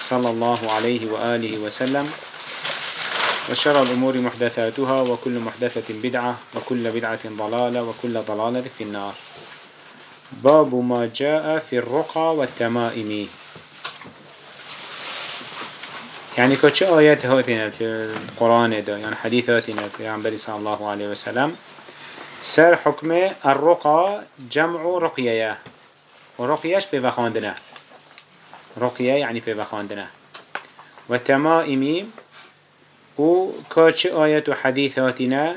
صلى الله عليه وآله وسلم. وشر الأمور محدثاتها وكل محدثة بدعة وكل بدعة ضلالة وكل ضلالة في النار. باب ما جاء في الرقى والتمائم. يعني كتش آيات هاتنا في القرآن ده يعني حديث هاتنا يعني صلى الله عليه وسلم. سر حكم الرقى جمع رقية. ورقيش بفخاندنا رقية يعني بفخاندنا وتمائم و كاتش آيات وحديثاتنا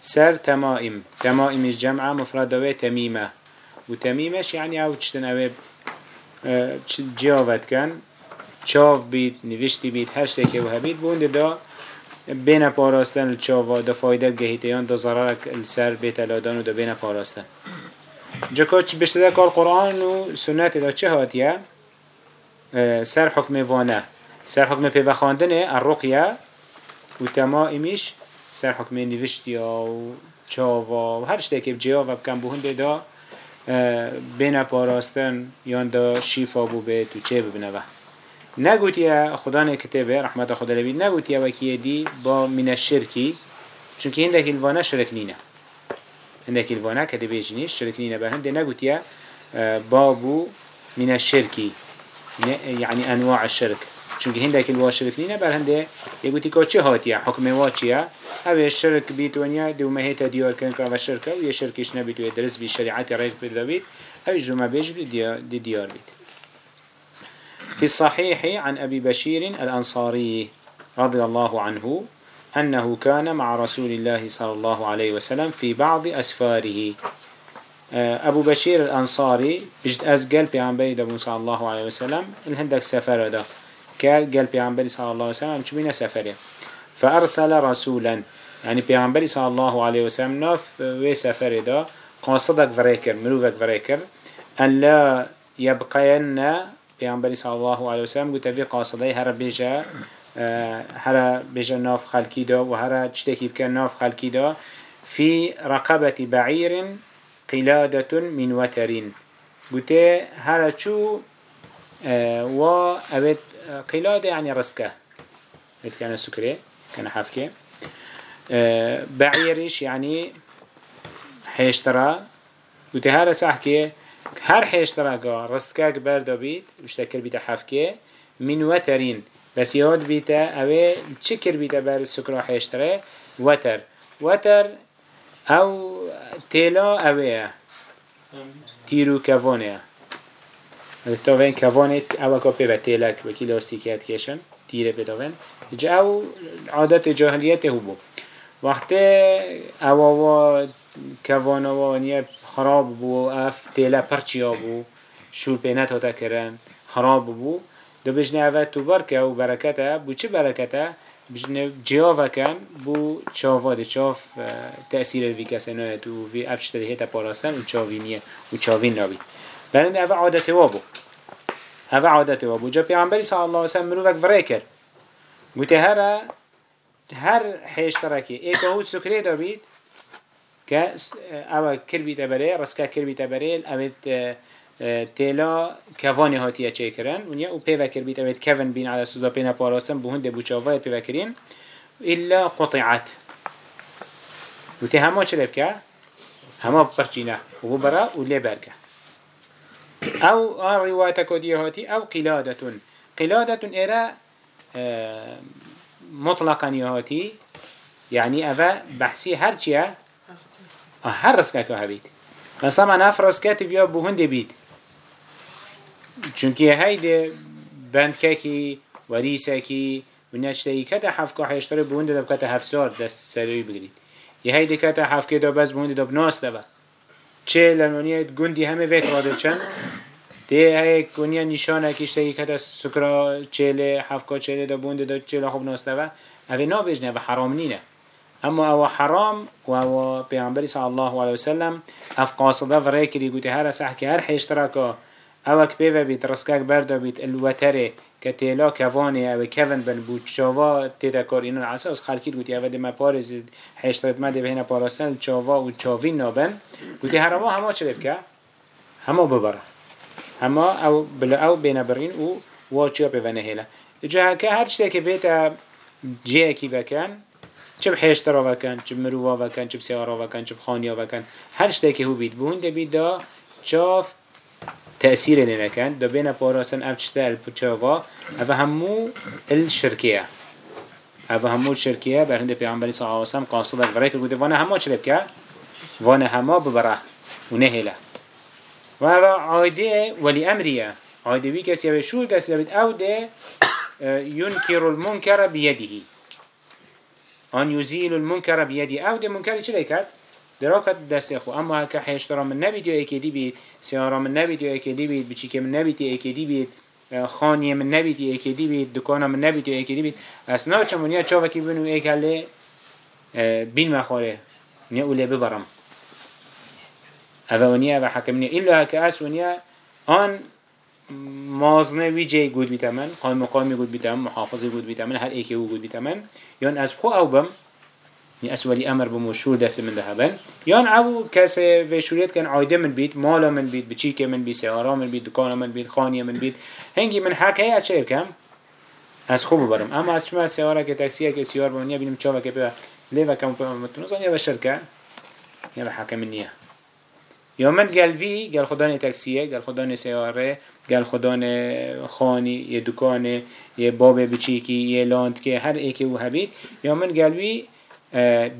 سر تمائم. تمائم الجمعة مفردة تميمة وتميمش يعني أو تشتن أو جاوت كان چاو بید نوشتی بید هشته که وها بید بونده دا بین پاراستن الچاوا دا فایده گهیتیان دا ضرر السر بیت الادان و دا بین پاراستن. جا چی بشته کار قرآن و سنت دا چه هاتیه؟ سر حکم وانه. سر حکم پیوه خاندنه الرقیه و تمائمیش سر حکم نوشتی و چاوا و هر شته که جیا و بکن بهنده دا بین پاراستن یان دا شیفا بو بیت و چه ببنوه نگوت یا خدا نه کتابه رحمت خدا لبی نگوت یا وکی دی با من الشرکی چون که هندک الوانه شرک نینه. هندک الوانه کده بیجنیش شرک نینه به هنده نگوت یا بابو من الشرکی يعني انواع الشرك. چون که هندک الوا شرک نینه بر هنده یگوتی که چه هاتیه حکم وا چیه اوه شرک بیت ونیا دو مهیت دیار کن که اوه شرکه و یه شرکش نبید و درس بی شریعت ریک بید بید اوه جو ما بیج بید دیار بید. في الصحيح عن أبي بشير الأنصاري رضي الله عنه أنه كان مع رسول الله صلى الله عليه وسلم في بعض أسفاره. أبو بشير الأنصاري بجد أز قال بيعنبري دبو صلى الله عليه وسلم الهندك سفر ده. قال بيعنبري صلى الله عليه وسلم شو بينا سفره فأرسل رسولا. يعني بيعنبري صلى الله عليه وسلم نف وسفر ده. قاصدك فريكر مروفك فريكر. أن لا يبقين پیامبری صلی الله علیه و سلم گفت وی قاصده هر بیجا هر بیجا ناف خلکی دا و هر چتکی بکن ناف دا في رقبة بعير قلادة من وترين. قلت هر شو؟ و أبد قلادة يعني رسكة قلت كان سكري كان حفكة بعيرش يعني حيشترى قلت هر سحكي هر حیشترگا رستکک بردا بید وشتکر بیتا حفکه من وترین بس بیتا اوه چه کر بیتا بر سکرا حیشتره وتر. وتر او تیلا اوه تیرو کوانه تا وین کوانه او که پیوه تیلک وکی لاستیکیت کشن تیره وین جا او عادت جاهلیت هو بو وقتی او او کوانه وانیه خراب بو اف تیلا پرچیا بو شول پینت هاتا کرن خراب بو دو بجنه اوه تو برکه و برکته بو چه برکته بجنه جیاوه کن بو چاوا ده چاف تأثیر وی کسی نوید و وی افشته ده هیتا پاراسن و چاوی نیه. و چاوی نابی. برند اوه عادت وابو اوه عادت وابو جا پیغمبری صلی اللہ وسلم منو وک وره کر گوته هر هر حیشترکی ایک هود سکره دابید که اوه کر بیتا بره رسکه کر بیتا بره اوه تیلا کوانی هاتیه چه کرن. ونیا أو پیوه کربی اوید. کون بین علی سوزا پینا پاراستن بهند بوچاوه پیوه کرین إلا قطعت. وتي هما چه لبكا هما برچينه و برا و لبركه أو رواية كوديهاتي أو قلادة قلادة إرى مطلقا يهاتي يعني أفا بحسي هرچيه هر رزقك هبيت بس طبعا اف رزقات فيها بهند بيت چونکی هایده بند که کی وریسه کی و نشته کت حفظ که حیشتر بونده دب کت هفت سال دست سروی بگرید یه هایده کت حفظ که دب بس بونده دب ناس دب چه لنونیه گندی همه ویت رادل چند؟ ده های کنیا نشانه کشته کت سکرا چله حفظ که چله دب بوند دب خوب ناس دب اوه نا بجنه و حرام نینه. اما او حرام و او پیامبری صلی الله علیه و سلم اف قاصده و ریکری گوته هر سحکه هر حیشتره که أو کپیوه بیت رسکک برده بیت الوتره که تیلا أو کون بن بود چاوا تیدا کار اینو أساس خلکید گوتی أو ما پارز حیشترات مده بهنا پارستن چاوا و چاوین نابن گوتی هر ما همه چه که همه ببره هما أو بلا أو بين برين و واچیا به هلا جا که هر چیزی که بیت جه کی وکن چه بحیشترا وکن چه مروا وکن چه بسیارا وکن چه بخانیا وکن هر چیزی که هو بید بون ده بید دا چاف تأثیر لنکن دا بین پاراسن أف چتا الپچاوا أو همو الشرکیه أو همو الشرکیه برهند پیغمبری صلی اللہ علیہ وسلم قاصد الغرائي که گوده وأنا همه چلب که وأنا همه ببره و نهله و هذا عايده ولي أمرية عايده بي كسي بشول كسي بيت أو ده ينكر المنكر بيده. أن يزيل المنكر بيده. أو ده منكر چه لكت؟ دراکت دستی خو. اما که هشترا من نبید یا اکیدی بید سیارا من نبید یا اکیدی بید بچی که من نبید یا اکیدی بید خانی من نبید یا اکیدی بید دکان من نبید یا اکیدی بید اصنا چمون یا چاوکی بینو ایک بین مخوره نیا اوله ببرم. اولونیا و حکمنیا ایلا که اسونیا آن مازنه ویجی گود بیتمن قائم مقامی گود بیتمن محافظی گود بیتمن هر ایکی او گود بیتمن. یعنی از خو او بم نی اسولی أمر بمو شور دست من دهبن یان أو کس و شوریت کن عایده من بید مالا من بید بچیک من بید سیارا من بید دکان من بید خانی من بید هنگی من از چه کم از خوب برم اما از شما سیاره که تاکسیه که سیار بونیا بینم چاوه که به لیوه کم متنوزان یا به شرکه یا به حکم نیه یا من گلوی گل خدان تاکسیه گل خدان سیاره گل خدان خانی یه دکانه یه باب بچیکی یه لاند که هر ایک أو هبید یا من گلوی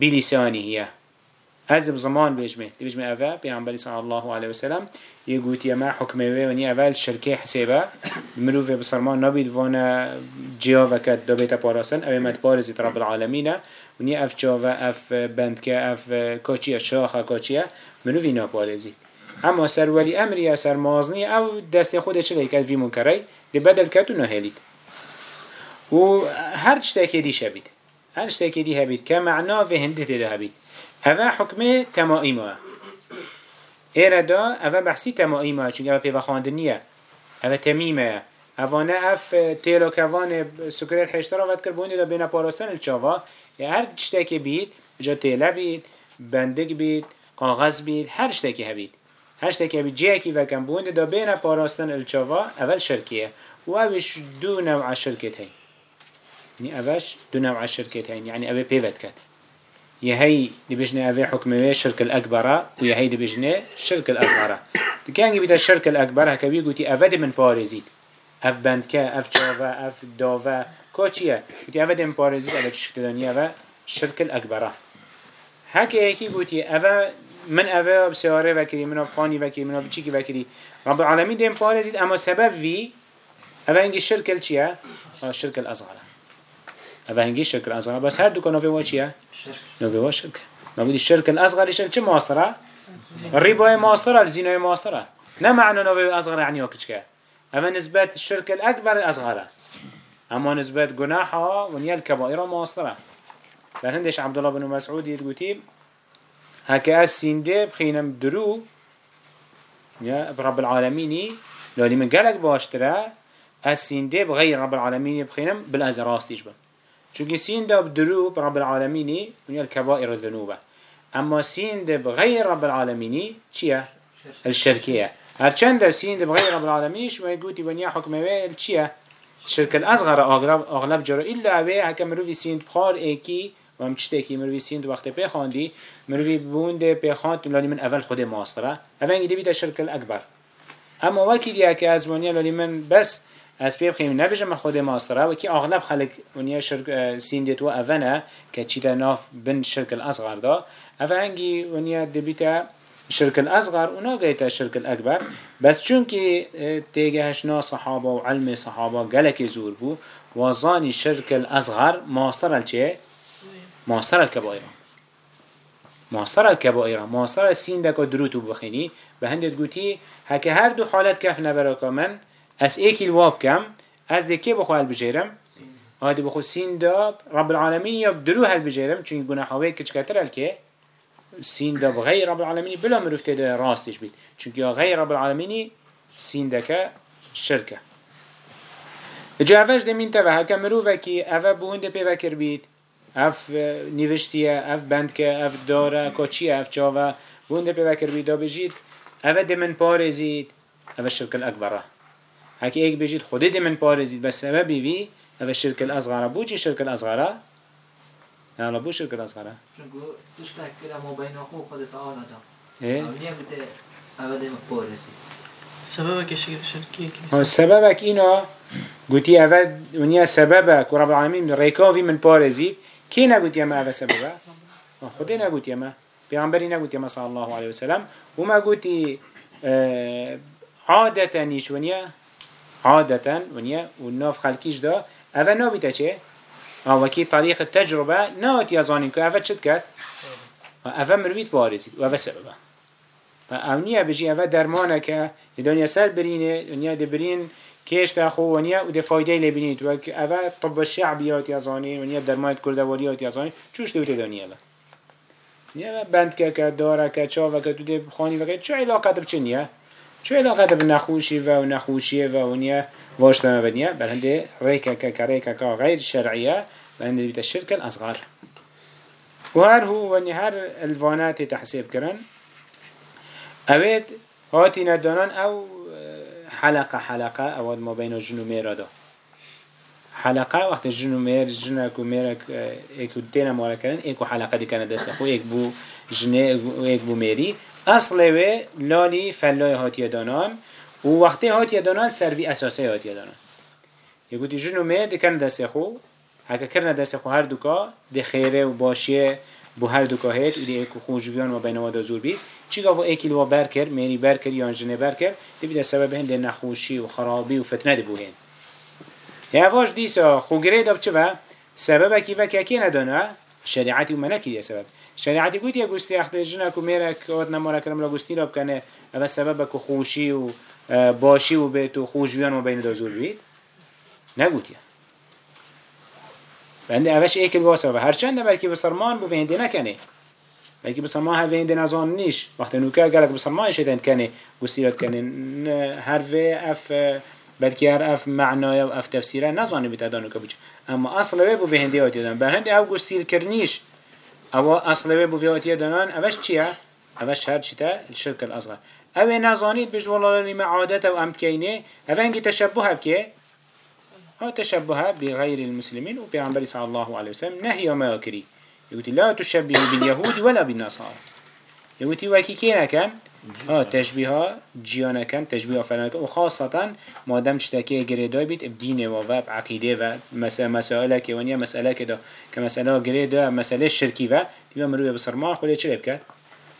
بلیسانی هیه از زمان بجمه بجمه اوه پیامبری صلی الله علیه وسلم یه گوتی ما حکمه و ونی اول شرکه حسابة. مروف بسرمان نبید وأنا جیا وکد دو بیت پاراسن اوه مد پارزید رب العالمین ونی أف جاوه أف بندکه أف کاچیه شاخة کاچیه منو ناپارزی أما سر ولی امری یا سر مازنی أو دست خود چه کرد وی منکری دی بدل کرد و نهلید و هر چتاکی دی شبید هر شتاكي دي هبيت كمعنى في هنده تده هبيت هوا حكمه تمائمه ايرا دا هوا بحثي تمائمه چونك هوا پیوخاندنیه هوا تمیمه. اوانه اف تيلو كوان سکرر حشترا ود كربوني بونی دا بین پاراسن الچاوا هر شتاكي بید جا تيلا بید بندگ بید کاغذ بید هر شتاكي هبید. هر شتاكي هبید. جیکی وكم بونی دا بین پاراستن الچاوا اول شرکیه. و اوش دو نوع شرکت هی يعني أباش دو نوع شركات هين يعني أبي بيفت كات. يهي بجنة أبي حكمة الشركة الأكبر ويهي بجنة الشركة الأصغر كان جبت الشركة الأكبر هكذا قلتي أفد من بارزيد أف بندكا أف جافا أف دافا كوتشيا قلتي أفد من بارزيد أبي تشتدنيا الشركة الأكبر هكي هيكي قلتي أفا من أفا بسيارة وكري من أبخاني وكري من أبچيكي وكري رب العالمين دين بارزيد أما سبب في أفا هنجي الشركة الشيا؟ الشركة الأصغر أفا هنجي الشركة الأصغر بس هر دوكا نوفي واشيا نوفي واشركة ما بدي الشركة الأصغر يشل چه ماصرة الربا ماصرة الزنا ماصرة نا معنى نوفي الأصغر يعني وكشكا أفا نسبة الشركة الأكبر الأصغر أما نسبة جناحها ونيا الكبائر ماصرة لهندش عبد الله بن مسعود يقول هكا السينده بخينم درو يا رب العالمين لولي من قالك باشترا السينده بغير رب العالمين بخينم بالأزراس تجبن چونك سينده بدرو برب العالمين من الكبائر الذنوب. أما سينده بغير رب العالمين چيا؟ الشركية هرچند سينده بغير رب العالمين شما يقولي بنيا حكمه الچيا؟ الشركة الأصغر أغلب, أغلب جرى إلا أبي هكا مروفي سيند بخار إيكي و هم چشته که مروی سیند وقت پی خواندی. مروی بونده پی خواند لالی من اول خود ماستره اول انگی بیت شرک الاکبر اما وکی دیا که از لالی من بس از بيب خيم نبجم خود ماسترا وكي أغلب خلق ونيا شرك سين ديت وأفنا كتشيتا ناف بن شرك الأصغر دا. أفهنجي ونيا دبيتا الشرك الأصغر وناقيتا الشرك الأكبر بس چونكي تيجهشنا صحابة وعلم صحابة قالك زور بو وظاني الشرك الأصغر ماستر الچه؟ ماستر الكبائر ماستر الكبائر ماستر السين دكا دروتو بخيني بهندت قوتي هكا هر دو حالت كف نبرا من اس ایکی الواب کم از دکی بخو هل بجیرم هادی بخو سین داب رب العالمین یا درو هل بجیرم چون گناه هاوی کچ کتر هل که سین داب غیر رب العالمین بلا مرفته ده راستش بید چون که غیر رب العالمین سین دکه شرکه جا اوش دمین تبه هکا مروفه که اوه بونده پیوه کر بید اف نوشتیه اف بندکه اف داره کچیه اف چاوه بونده پیوه کر بید دا بجید اوه دمن پارزید اوه شرک الاکبره هكي ايك بيجيت خودي دي من بارزيد بس سببي في هذا الشرك الأصغر بو جي الشرك الأصغر لا بو الشرك الأصغر شنو تشتاك كده ما بين أخوه قد تعالى ده إيه أبدا ما بارزي سببك الشرك الشركية هو سببك إنه قلتي أفاد ونيا سببك ورب العالمين ريكافي من بارزيد كي نقول يا ما أفا سببه خودي نقول يا ما بيغمبري نقول يا ما صلى الله عليه وسلم وما قلتي آه عادة نيش ونيا عادة ونيا والناف خلقيش دا أفا نابتا چه؟ وكي طريق التجربة نات يزانين كو أفا چد كت؟ أفا مرويت بارزيد وأفا سببه فأونيا بجي أفا درمانه كه دنيا سر برينه دنيا دبرين كيش تاخو ونيا وده فايده لبنيت وك أفا طب الشعبيات يزانين ونيا درمانت كردواريات يزانين چوش دوته دنيا لا نيا بند که که داره که چا و که تو ده خانی و که چو علاقه بچه نیه؟ چو علاقه به نخوشی و نخوشیه و ونیا واشتنا بنیا بل هنده ریکا که که ریکا که غیر شرعیه بل هنده بیت الشرك الأصغر وهر هو وني هر الفانات تحسيب كرن اوید هاتي ندانان أو حلقة حلقة أو ما بين الجنو ميرا دا حلقة وقت الجنو مير جنك وميرك ايكو دينا مالا كرن ايكو حلقة دي كان دست اخو ايك بو جنه ايك بو ميري اصل و لالی فلای هاتیه دانان. و وقتی هاتیه دانان سروی اساسه هاتیه دانان. یه گوتی جنو می دکن دست خو. هکا کرن دست خو هر دوکا ده خیره و باشیه بو هر دوکا هید و دی ایکو خوشویان و بینوا دا زور بید چی گاو ایکی لوا بر کر مینی بر کر یا جنه بر کر دی بیده سبب هنده نخوشی و خرابی و فتنه دی بو هین. یا واش دیسا خو گره داب چه و؟ سبب کی و که ندانه شریعتی و منکی سبب. شریعتی گوید یه گوستی اخت جنه کو میره که آد نماره کرم لا گوستی را بکنه اول سبب که خوشی و باشی و بیت و خوش بیان و بین دازور بید نگوید یه بنده اوش ایکل واسه و هرچند بلکه بسرمان بو وینده نکنه بلکه بسرمان ها وینده نزان نیش. وقتی نوکه گلک بسرمان شدن کنه گوستی را کنه هر و اف بلکه هر اف معنای و اف تفسیره نزانه بیت ادانو که اما اصل بو وینده آتی دادن برهنده او گوستی کرنیش أو اصل بو فياتيه دانان اوش چيه اوش هر چيتا الشرك الاصغر أو نزانيت بجد والله لما عادته و امت كينه أو انجي تشبه بكي ها تشبه بغير المسلمين و بيعنبري صلى الله عليه وسلم نهي ما يكري يقول لا تشبه باليهود ولا بالنصارى يقول وكي كينا كان ها تشبيه جيانا كان تشبيه فلان كان وخاصة ما دام تشتكي جريدا بيت بدين وفاب عقيدة و مسألة كونيا مسألة كده كمسألة جريدا مسألة شركي و تبقى مروي بصرما خليه چه بكت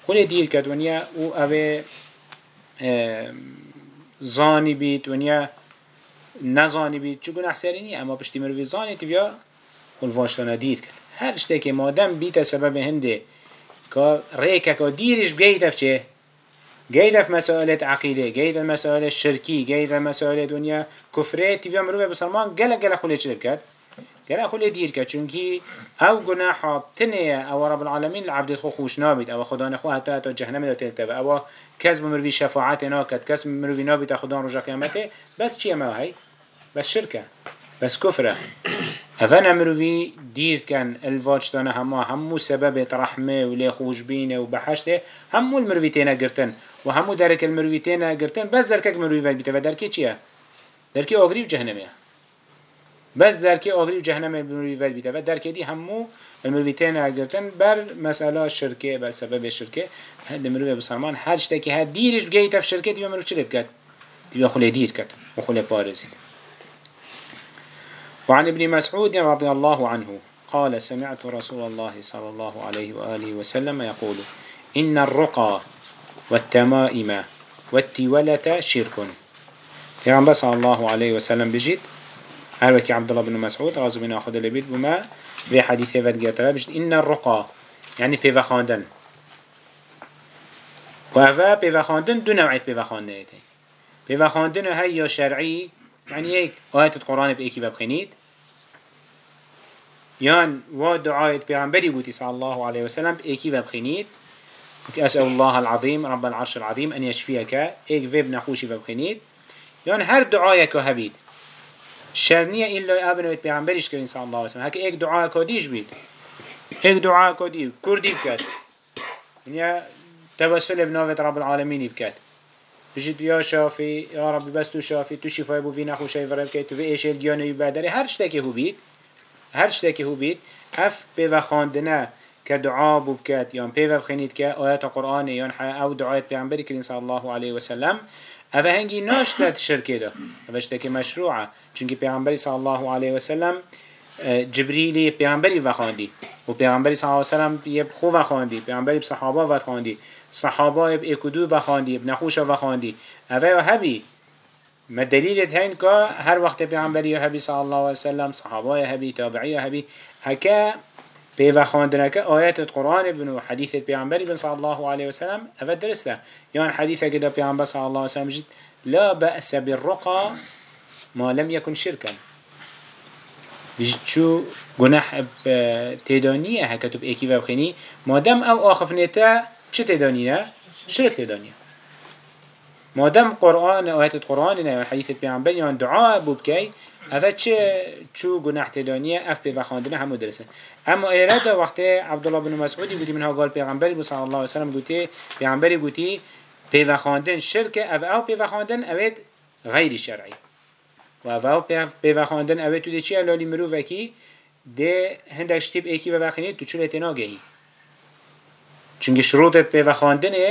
خليه دير كت ونيا و اوه زاني بيت ونيا نزاني بيت چون احسريني اما بشتي مروي زاني تبقى والواشتنا دير كت هر اشتكي ما دام بيت سبب هنده که ریکه که دیرش بگیده چه؟ جيدة في مسائل عقيدة جيدة في مسائل الشركي جيدة في مسائل دنيا. كفرة تبي مروه بسلمان جل جل خليه شرب كات. جل خليه دير كات چونكي أو جناح تنية أو رب العالمين العبد خو خوش نابد أو خدا نخو حتى حتى جهنم ده تلتبه أو كسب مروي شفاعات ناكت كسب مروي نابد خدا رجع قيامته بس چيه ما هي بس شركة بس كفرة هفن مروي دير كان الواجتنا هما همو سبب رحمة ولي خوش بينه وبحشته همو المروي تينا قرتن وهمو درك المروي تينا قرتن بس دركك مروي فات بيته ودركي چيه؟ دركي آغري وجهنميه بس دركي آغري وجهنم المروي فات بيته ودركي دي همو المروي تينا قرتن بر مسألة شركة بر سبب شركة هاد المروي بسرمان هر شتاكي هاد ديرش بجيته في شركة تبا مروي چلي بكت؟ تبا خلي دير كت وخلي بارزي وعن ابن مسعود رضي الله عنه قال سمعت رسول الله صلى الله عليه وآله وسلم يقول إن الرقى والتمائم والتولة شرك. پیغمبر صلى الله عليه وسلم بجيت هر وكي عبد الله بن مسعود رازو بن أخذ لبيت بما في حديثة ودقيتها بجيت إن الرقى يعني بيفخاندن وهذا بيفخاندن دو نوعية بيفخاندن بيفخاندن هاي يا شرعي يعني هيك آيات القرآن بإيكي ببخنيت يان و دعاية بيغمبري قوتي صلى الله عليه وسلم بإيكي ببخنيت أسأل الله العظيم رب العرش العظيم أن يشفيك إيك فيب نخوشي ببخنيت يان هر دعاية هبيد شرنية إلا أبنويت بيغمبريش كرين صلى الله عليه وسلم. هكا إيك دعاية كوديش بيد إيك دعاية كودي كردي بكات يعني توسل بنوفة رب العالمين بكات بجد يا شافي يا ربي بس تو شافي تو شفاي بو في نخو شاي فرد كي تو إيش الجيانو يبادري هر شتاكي هو بيت هر شتاكي هو بيت اف بيوا خاندنا كدعاء بو بكات يان بيوا بخينيت كا آيات القرآن يان أو دعاية بيعنبري كرين صلى الله عليه وسلم اوه هنگی ناشتت شرکه ده. اوه شتاكي مشروعه. چونكي پیغمبری صلى الله عليه وسلم جبريلي پیغمبری وخاندی و پیغمبری صلى الله عليه وسلم یه خو وخاندی پیغمبری بصحابه وخاندی صحابه اب اکدو بخاندی اب نخوش بخاندی اوه هبی ما دلیلت هین که هر وقت پیغمبری هبی صلی الله علیه وسلم صحابه هبی تابعی هبی هکا پیو خاندنك آيات القرآن بن وحديث البيعنبري بن صلى الله عليه وسلم أفد درسته. يعني حديثة كده بيعنبر صلى الله عليه وسلم جد لا بأس بالرقى ما لم يكن شركا بجد شو جناح تدانية هكتب إيكي وبخيني ما دام أو آخف چه تدانی نه؟ شرک تدانی مادم قرآن آیت قرآن نه یا حدیث پیانبر یا دعا بود که اوه چه چو گناه تدانی اف پی بخاندنه همو درسه. اما ایراد وقتی عبدالله بن مسعودی گوتی منها قال پیغمبری بود صلی الله علیه سلم گوتی پیغمبری گوتی پی خاندن شرک او او پی بخاندن اوه غیر شرعی. و اوه پی بخاندن اوه تو دی چی؟ علالی و کی ده هندش اکی ایکی ببخینید تو چلت ناگهی چونکه شروطت پیوخاندنه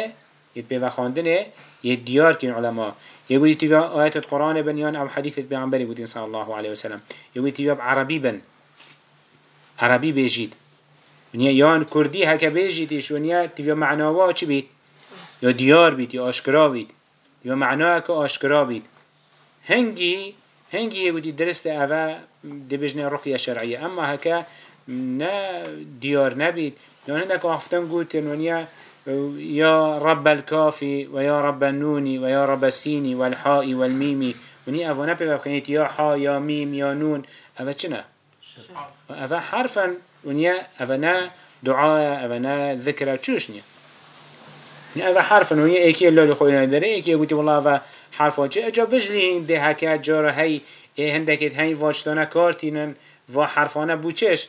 یه پیوخاندنه یه دیار کن علماء يقول تيجا آيات القرآن بنيان أو حديث بيعنبري بودين صلى الله عليه وسلم يقول تيجا عربي بن. عربي بيجيد ونيا يان كردي هكا بيجيدش ونيا تيجا معناه چه بيت يا ديار بيت يا أشكرا بيت يا معناه كأشكرا بيت هنجي هنجي يقول درست أفا دبجنا رقية شرعية أما هكا نا ديار نبيت هناك أفتن قلتن ونيا يا رب الكافي ويا رب النون ويا رب السين والحاء والميم. وني أفونا بخنيت يا حا يا ميم يا نون. أفا چنا؟ أفا حرفا ونيا أفنا دعاء أفنا ذكرى تشوشني ني؟ أفا حرفا ونيا إيكي الله لخوينا داري إيكي قلت والله أفا حرفا. چه أجا بجلي هنده هكا جارة هاي إيه هندك هاي واجتانا كارتينن و حرفانا بو چش؟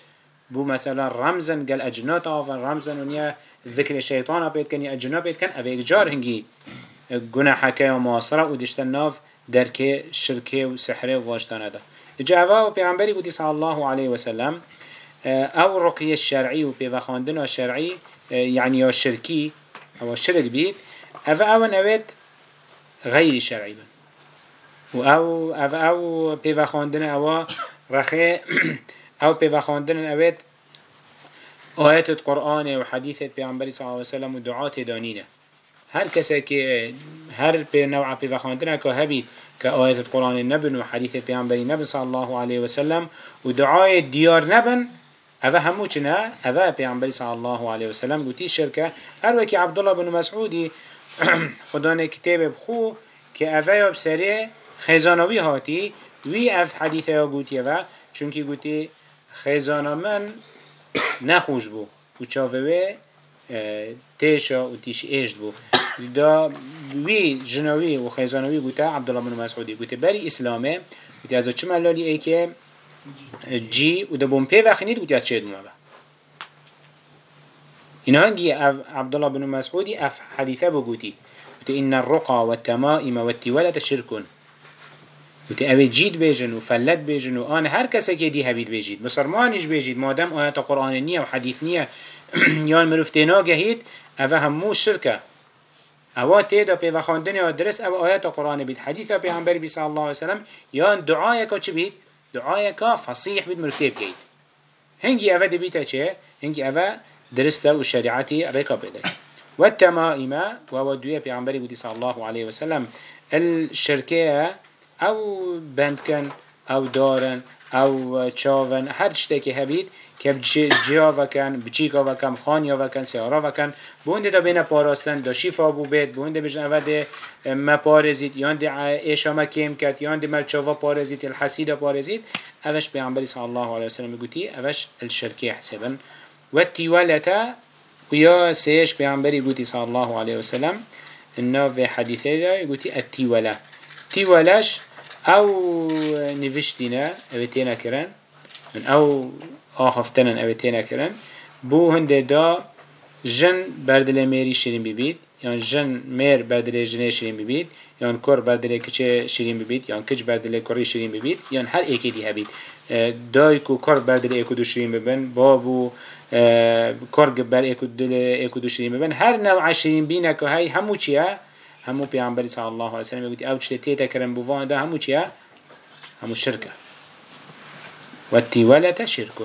بو مثلا رمزن قال أجنات آفن رمزن ونيا ذكر الشيطان بيت كان يأجنا بيت كان أبي إجار هنجي جناح كا ومعاصرة ودشتن ناف درك شركة وسحرة وواجتان هذا جاوا وبيعنبري بودي صلى الله عليه وسلم أو رقية الشرعي وبيفخاندن الشرعي يعني يا شركي أو الشرك بيت أو أو نويت غير شرعي بن أو أو أو بيفخاندن أو رخي أو بيفخاندن أويت آيات القرآن وحديث پیامبری صلى الله عليه وسلم ودعاة دانينه هر کسی که هر به نوع به بخواندن که هبی که آیت القرآن نبن و حدیث پیامبری نبن صلی الله علیه و سلم و دعای دیار نبن اوه همو چنه اوه پیامبری صلی الله علیه و سلم گوتی شرکه. هر وکی عبدالله بن مسعودی خدا کتاب بخو که اوه یا بسره خیزانوی هاتی وی اف حدیث یا گوتی اوه چونکی گوتی خیزانا من نخوش بو. و چاوه تیشا و تیش ایشت بو. دا وی جنوی و خیزانوی گوته عبدالله بن مسعودی. گوته بری اسلامه گوته از چه ملالی ای که جی و دا بوم پی وخینید گوته از چه دموه اینا هنگی عبدالله بن مسعودی اف حدیثه بگوتی گوته این الرقا و التمائم و التولد شرکن وتی اوه جید بیجن و فلت بیجن و آن هر کسی که دی هبید بیجید بسرمانش بیجید مادم آیت قرآن نیه و حدیث نیه یان مروفتینا گهید اوه همو شرکه اوه تیدا پیوه خاندن یا درس اوه آیت قرآن بید حدیث پیغمبر بی صلی الله علیه وسلم یان دعای که چی بید؟ دعایك فصیح بید مرتب گید هنگی اوه دبیتا چه؟ هنگی اوه درسته و شریعتی ریکا بده والتمائم وهو دوية بيعنبري بودي صلى الله عليه وسلم الشركية أو بندكن أو دارن أو تشاون هر شتكي هبيد که جیا وکن بچیکا وکن خانیا وکن سیارا وکن بونده دا بین پاراستن دا شیفا بو بید بونده بجن اول ما پارزید یان دی ایشا ما کم کد یان دی ملچاوا پارزید الحسید پارزید اوش پیغمبری صلی الله علیه وسلم گوتی اوش الشرکی حسابن و التیولتا ويا سيش پیغمبری گوتی صلی الله علیه وسلم انه في حديثه دا گوتی التیوله تیولش او نوشتینا اوتینا کرن. من او آخفتنن اوتینا کرن. بو هنده دا جن بردل میری شیرین ببید یان جن میر بردل جنه شیرین ببید یان کر بردل کچه شیرین ببید یان کچ بردل کری شیرین ببید یان هر ایکی دی هبید. دای کو کر بردل ایکو دو شیرین ببن. بابو کر بر ایکو دل ایکو دو شیرین ببن. هر نوع شیرین بینه که های همو چیه؟ همو پیامبری صلی الله علیه و سلم گفت أو چته تیتا کرن بوان ده همو چیه همو شرکه والتولة شرك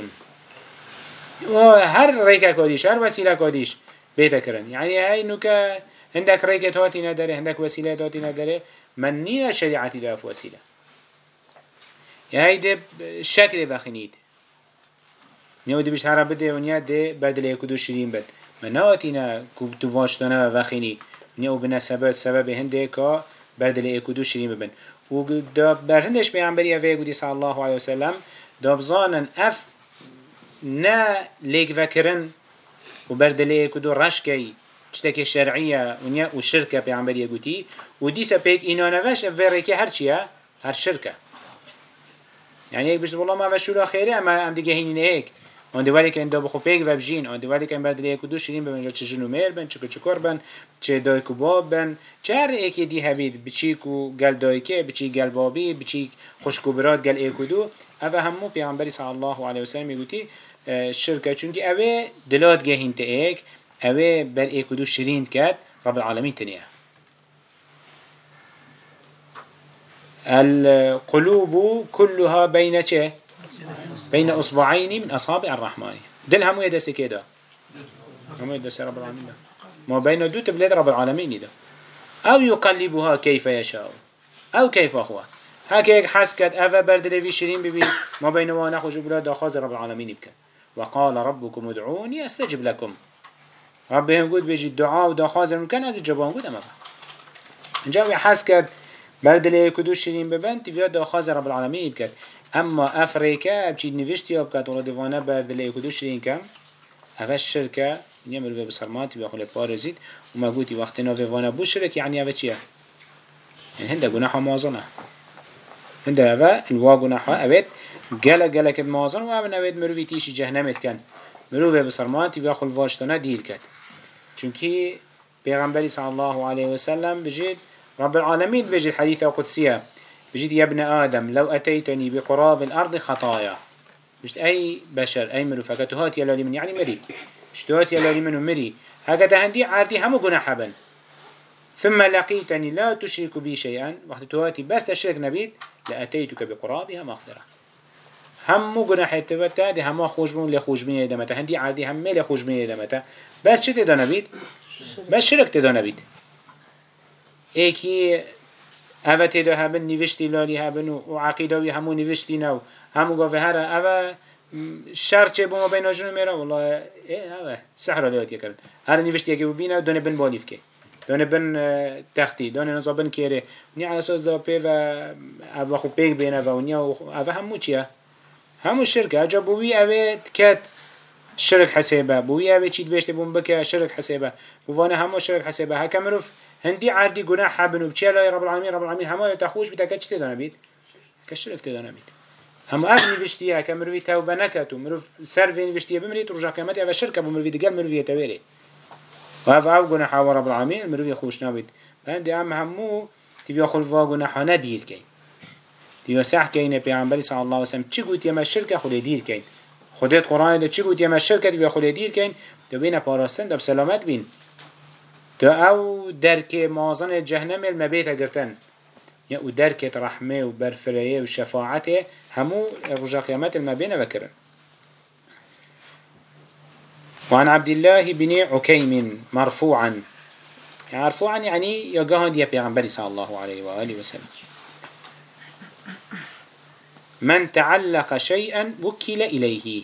وهر ريكا كوديش هر وسيلة كوديش بيتا كرن يعني هاي نوكا عندك ريكا هاتي نداره عندك وسيلة هاتي نداره من نينا شريعتي داف وسيلة ده شكل بخنيد نيو دي بيش هرا بده ونيا ده بدل يكدو شرين بد من نواتينا كوبتو واشتنا وخيني نيو بنا سبب سبب هنده كا بدل يكدو شرين ببن. و برهندش بيعنبري اوه قدي صلى الله عليه وسلم دابزانن اف نا ليك فكرن و بردلي كدو رشكي تشتكي شرعية ونيا وشركة بيعمل يقولي وديسا بيك إنو نفش أفريكي هر چيا؟ هر شركة. يعني هيك بجد والله ما بشولا خيري أما عم دي هيني هيك de wali kan do bخو پیگ و بجین de wali kan بعد لیکو دو شیرین ببن چه جنو میر بن چه چکر بن چه دای کو باب بن چه هر ایکی دی هبید بچی کو گل دای که بچی گل بابی بچی خوش کو براد گل ایکو دو اوه همو پیامبری صلی الله علیه و سلم میگوتی شرکه چونکی اوه دلات گهین تا ایک اوه بر ایکو دو شیرین کرد رب العالمین تنیه القلوب كلها بين بين أصبعين من أصابع الرحمن. دل همو يدسي كده همو يدسي رب العالمين ما بين دو تبلاد رب العالمين ده أو يقلبها كيف يشاء أو كيف هو هكيك حسكت أفا بردلي في شرين ببي ما بين وأنا خوش بلاد خاز رب العالمين بك وقال ربكم ادعوني أستجب لكم ربهم قد بيجي الدعاء ودا خازر مكان از الجبان قد أما جاوي حسكت بردلي كدو شرين ببن تفيا دا خاز رب العالمين بك اما افريكا بچید نوشتی آب کت ولا دیوانه بردل ایکو شرین کم اوش شرکه نیمر به بسرماتی بخول پارزید و ما گوتی وقتی نو وانه بو شرک یعنی اوه چیه؟ يعني هنده گناح مازنه. هنده اوه الوا گناح اوه گله گله کد مازن و اوه مروی تیشی جهنمت کن. مروی بسرماتی بخول واشتانه دیل کد چونکی پیغمبری صلی الله علیه وسلم بجید رب العالمین بجید حدیث قدسیه. بجد يا ابن آدم لو أتيتني بقراب الأرض خطايا. مش أي بشر أي مرو فكتهات يلالي من يعني مري. اشتهات يلالي منه مري. هكذا هندي عادي همو جناح بن ثم لقيتني لا تشرك بي شيئا. وقت تواتي بس تشرك نبيت لأتيتك بقرابها مغفرة. همو جناح تبتا دي همو خوش بون لخوش بين يدمتا هندي عادي هم لخوش بين يدمتا بس شو تدا نبيت بس شرك تدا نبيت إيكي اوه تیدا هبن نوشتی لالی هبن و عقیداوی همو نوشتی نو همو گفه هر اوه شر چه بوما بین آجنو میرا والله اوه سحر لیات یکرن هر نوشتی یکی ببینه دونه بن بالیف که دونه بن تختی دونه نزا بن کیره نی على أساس دا پی و اوه خو پیگ بینه و نیا اوه همو چیه همو شرکه اجا بوی اوه تکت شرک حسابه بوی اوه چید بشته بون بکه شرک حسابه بوانه همو شرک حسابه هکه مروف هندي عردي جناح حبن وبشيء لا رب العالمين رب العالمين هما تخوش بتاعك كش تدانا بيت كشرك تدانا بيت هم أبني بشتيها كمروي توبة نكتو مروف سرفين بشتيها بمري ترجع كمتي أبى شركة بمروي دجال مروي تويري وهذا أو جناح رب العالمين مروي خوش نبيت عندي أم همو تبي أخل فا جناح ندير كين تبي سح كين بيعمل صلى الله عليه وسلم چی گویی ما شرکه خود دیر کن؟ خودت قرآن ده چی گویی ما شرکه تبي خود دیر کن؟ تو بین پاراستن دب سلامت بین. تو أو درك مازن جهنم المبيت قرتن يا أو درك رحمه و برفريه و شفاعته همو رجا قيامت المبين بكرن وعن عبد الله بن عكيم مرفوعا. مرفوعا يعني يقهد يا بيغنبري صلى الله عليه وآله وسلم من تعلق شيئا وكل إليه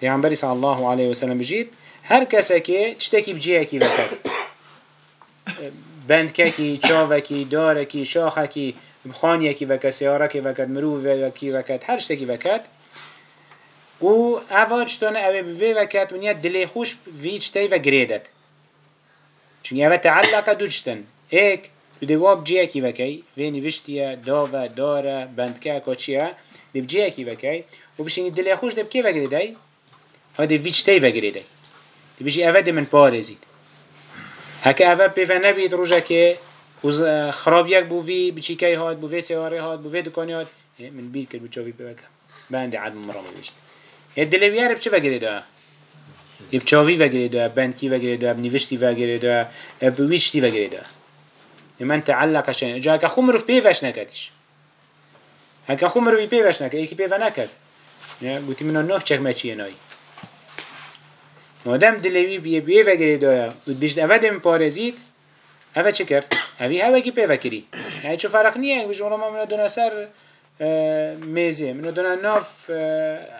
بيغنبري صلى الله عليه وسلم بجيت هر کسی تشتكي بجيكي بكر بندكي چاوكي داركي شاخكي بخانيكي وكت سياركي وكت مروفكي وكت هر شتكي وكت و اواج تانه اوه بوی وکت ونیا دلی خوش ویچ تی و گریدت چون اوه تعلقه دوچتن ایک تو دواب جیه کی وکی وی نوشتیه داوه داره بندکه کچیه دب جیه کی وکی و بشینی دلی خوش دب کی وگریده ها دب ویچ تی وگریده بشی اوه من پارزید هکه اوه پیوه نبید روژه که خراب یک بو وی بچی کی هاد بو وی سیاره هاد بو وی دکانی هاد من بیر کرد بچاوی پیوکم بنده عدم مرامو بشت الدلویه رو چه وگری ده؟ یه چاوی وگری ده، بندکی وگری ده، بنیوشتی وگری ده، بویشتی وگری ده. من تعلق شن جا که خمر پیوش نکدش. هکه خمر پیوش نکد، یکی پیو نکد. نه گویی من نوف چک مچیه نای. مادام دلوی بیه بیه وگری ده، و بیشتر اول پارزید، هوا چه کرد؟ هوی هوا کی پیو کری. یعنی چه فرق نیه؟ بیشتر ما من دو نسر میزه منو دونه ناف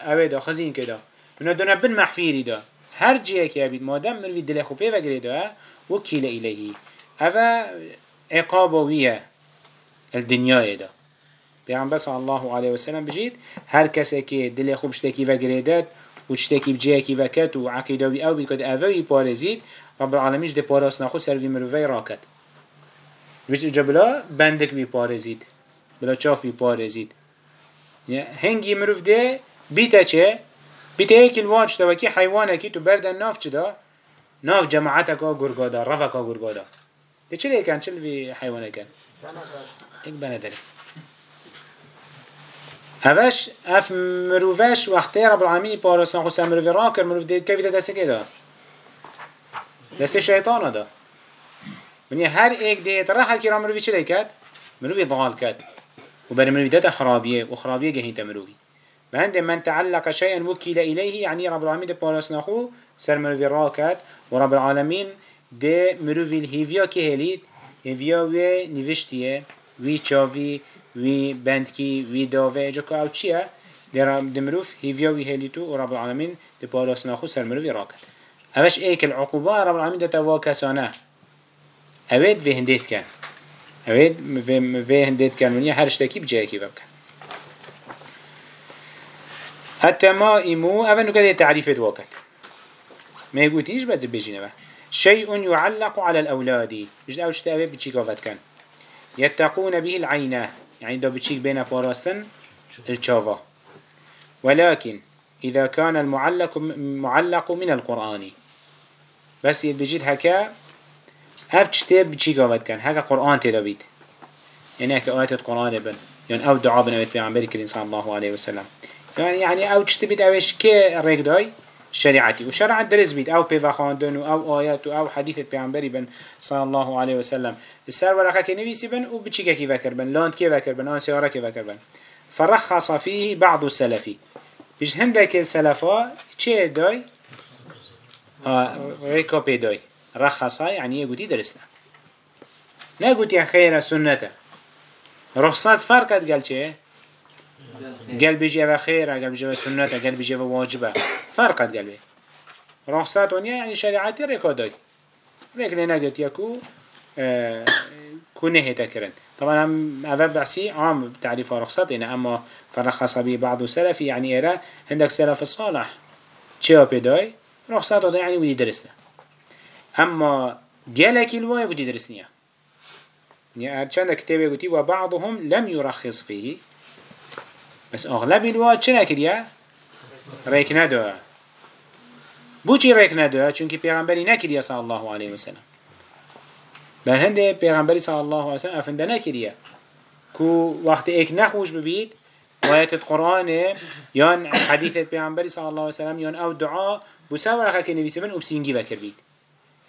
اوه دا خزین که دا منو دونه بن محفیری دا هر جیه که بید مادم مروی دل خوبه وگره دا وکیل الهی اوه اقابویه الدنیای دا پیغمبر صلی الله علیه وسلم بجید هر کسی که دل خوب شتکی و شتکی بجیه کی وکت و عقیده وی او بید کد اوه پارزید رب العالمیش ده پاراس نخو سر وی مروی راکت وش جبلا بندک وی پارزید بلا چافی پارزید هنگی مروف ده بیتا چه؟ بیتا ایک الواج دا وکی حیوانه کی تو بردن ناف چه دا؟ ناف جماعت کا گرگا دا رفا کا گرگا دا ده چه لیکن چه لوی حیوانه کن؟ ایک بنا داره هفش اف مروفش وقتی رب العالمین پارسان خود سر مروفی را کر مروف ده کفی ده دسته که دا؟ دسته شیطانه دا منی هر ایک ده ترحل که را مروفی چه لیکد؟ مروفی ضال کد وبر مروي خرابية وخرابية جهين تمروي وعند من تعلق شيئا وكيل إليه يعني رب العالمين بالاس نخو سر مروي راكت ورب العالمين ده مروي الهيفيا كهليد هيفيا وي نوشتيه وي چاوي وي بندكي وي داوه جاكو أو چيه ده مروف هيفيا وي هليتو ورب العالمين ده بالاس نخو سر مروي راكت اوش ايك العقوبة رب العالمين ده توا كسانه اوید به هندیت کن اوید في هندید كانونية هر اشتاكي بجاكي ببكن حتى ما إمو أفنو كده تعريف الوقت ما يقوليش بس بيجينا شيء يعلق على الأولاد مش أول شيء أبي بتشيك وفت كان يتقون به العينة يعني ده بتشيك بين فارستن الشافا ولكن إذا كان المعلق معلق من القرآن. بس يبجد هكا هف كتاب بچی گاوت کن هکا قرآن تیدا بید یعنی هکا آیت قرآن بن يعني أو دعا بنويت پیغمبر کریم صلی الله عليه وسلم. يعني يعني أو چت بید اوش که ریگ شريعتي وشرع درس بيت أو بيفا خاندن أو آيات أو حديث بيعنبري بن صلى الله عليه وسلم. السر ورقة كنبيسي بن وبتشيكا كي فكر بن. لاند كي فكر بن. آن سيارة كي فكر بن. فرخص فيه بعض السلفي بيش هندك السلفا چه داي ها ريكو بي داي رخصها يعني يقولي درسنا نقول يا خير سنة رخصات فرقت قال چه؟ قال بيجي و خير قال بيجي سنة قال بيجي واجبة فرقت قال بي رخصات ونيا يعني شريعتي ركاداي لكن نقول يكو آه كونه تكرن طبعا هم بحثي عام تعريف رخصات إن أما فرخص به بعض السلف يعني إرى عندك سلف الصالح چه بداي رخصات يعني ودي درسنا اما جالك الواي قد يدرسنيها يعني چند كتابه قلتي وبعضهم لم يرخص فيه بس أغلب الواي چنا كريا ريك ندوه بوچی ریک نداره چون که پیغمبری نکریه صلی الله علیه و سلم. بل هنده پیغمبری صلی الله علیه و سلم افنده نکریه کو وقت ایک نخوش ببید وآيات القرآن يان حديث پیغمبری صلی الله علیه و سلم يان أو دعا بسا ورقه که نویسی بن وبسينجي وكر بید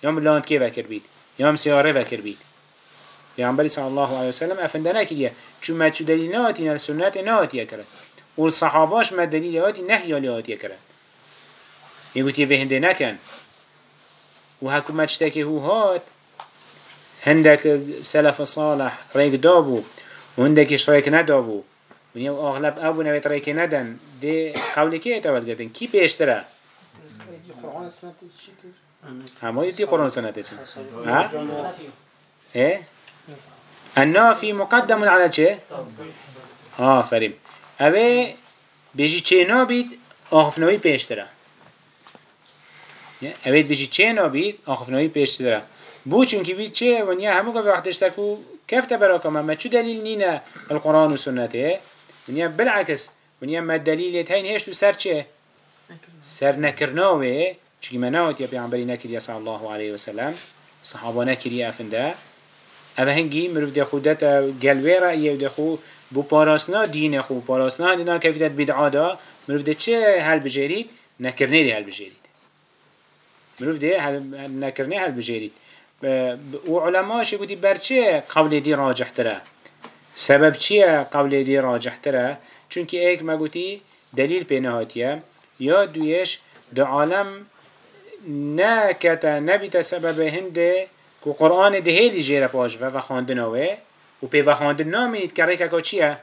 یا لاند که وکر بید یا سیاره وکر بید پیامبری صلی الله علیه وسلم افندنا کلیه چون ما چو دلیل نهاتی نه سنت نهاتی کرد. و الصحاباش ما دلیل هاتی نهی لیاتی کرد. یگوتی به هنده نکن. و حکومت شتکی هو هات؟ هندك سلف صالح ريك دابو وهندك ريك ندابو ونيو أغلب أبو نويت ريك ندن. دي قولي كي يتول قدن كي بيشترى قرآن سنة تشيتر همه يدي قرآن سنة تسن ها؟ ايه النافي مقدم على چه؟ ها فريم اوه بيجي چه نابید؟ آخفنوی پیشتره اوه بيجي چه نابید؟ آخفنوی پیشتره بو چونكي بيت چه؟ ونيا همو قبل وقتش تكو كيف تبراكم ما شو دليل نينا القرآن والسنة ونيا بالعكس ونيا ما الدليل هين هيش سر چه؟ سر نكرناوه چونكي مناوت يا بيعنبري نكر يا صلى الله عليه وسلم صحابة نكر يا افنده. اوه هنگی مروف ده خودت گلوه یه ده خو بو پاراسنا دین خو پاراسنا دینا کفیدت بدعا دا مروف ده چه هل بجرید نکرنه ده هل بجرید مروف ده هل نکرنه هل بجرید و علماء گویی برچه قول دی راجح تره سبب چیه قول دی راجح تره چونکه ایک ما گویی دلیل پینهاتیه یا دویش ده عالم نه کتا نبیت سبب هنده کو قرآن ده هیلی جیره پاش و خواندنوه و پی و خواندن نامینید که ریکا که چیه؟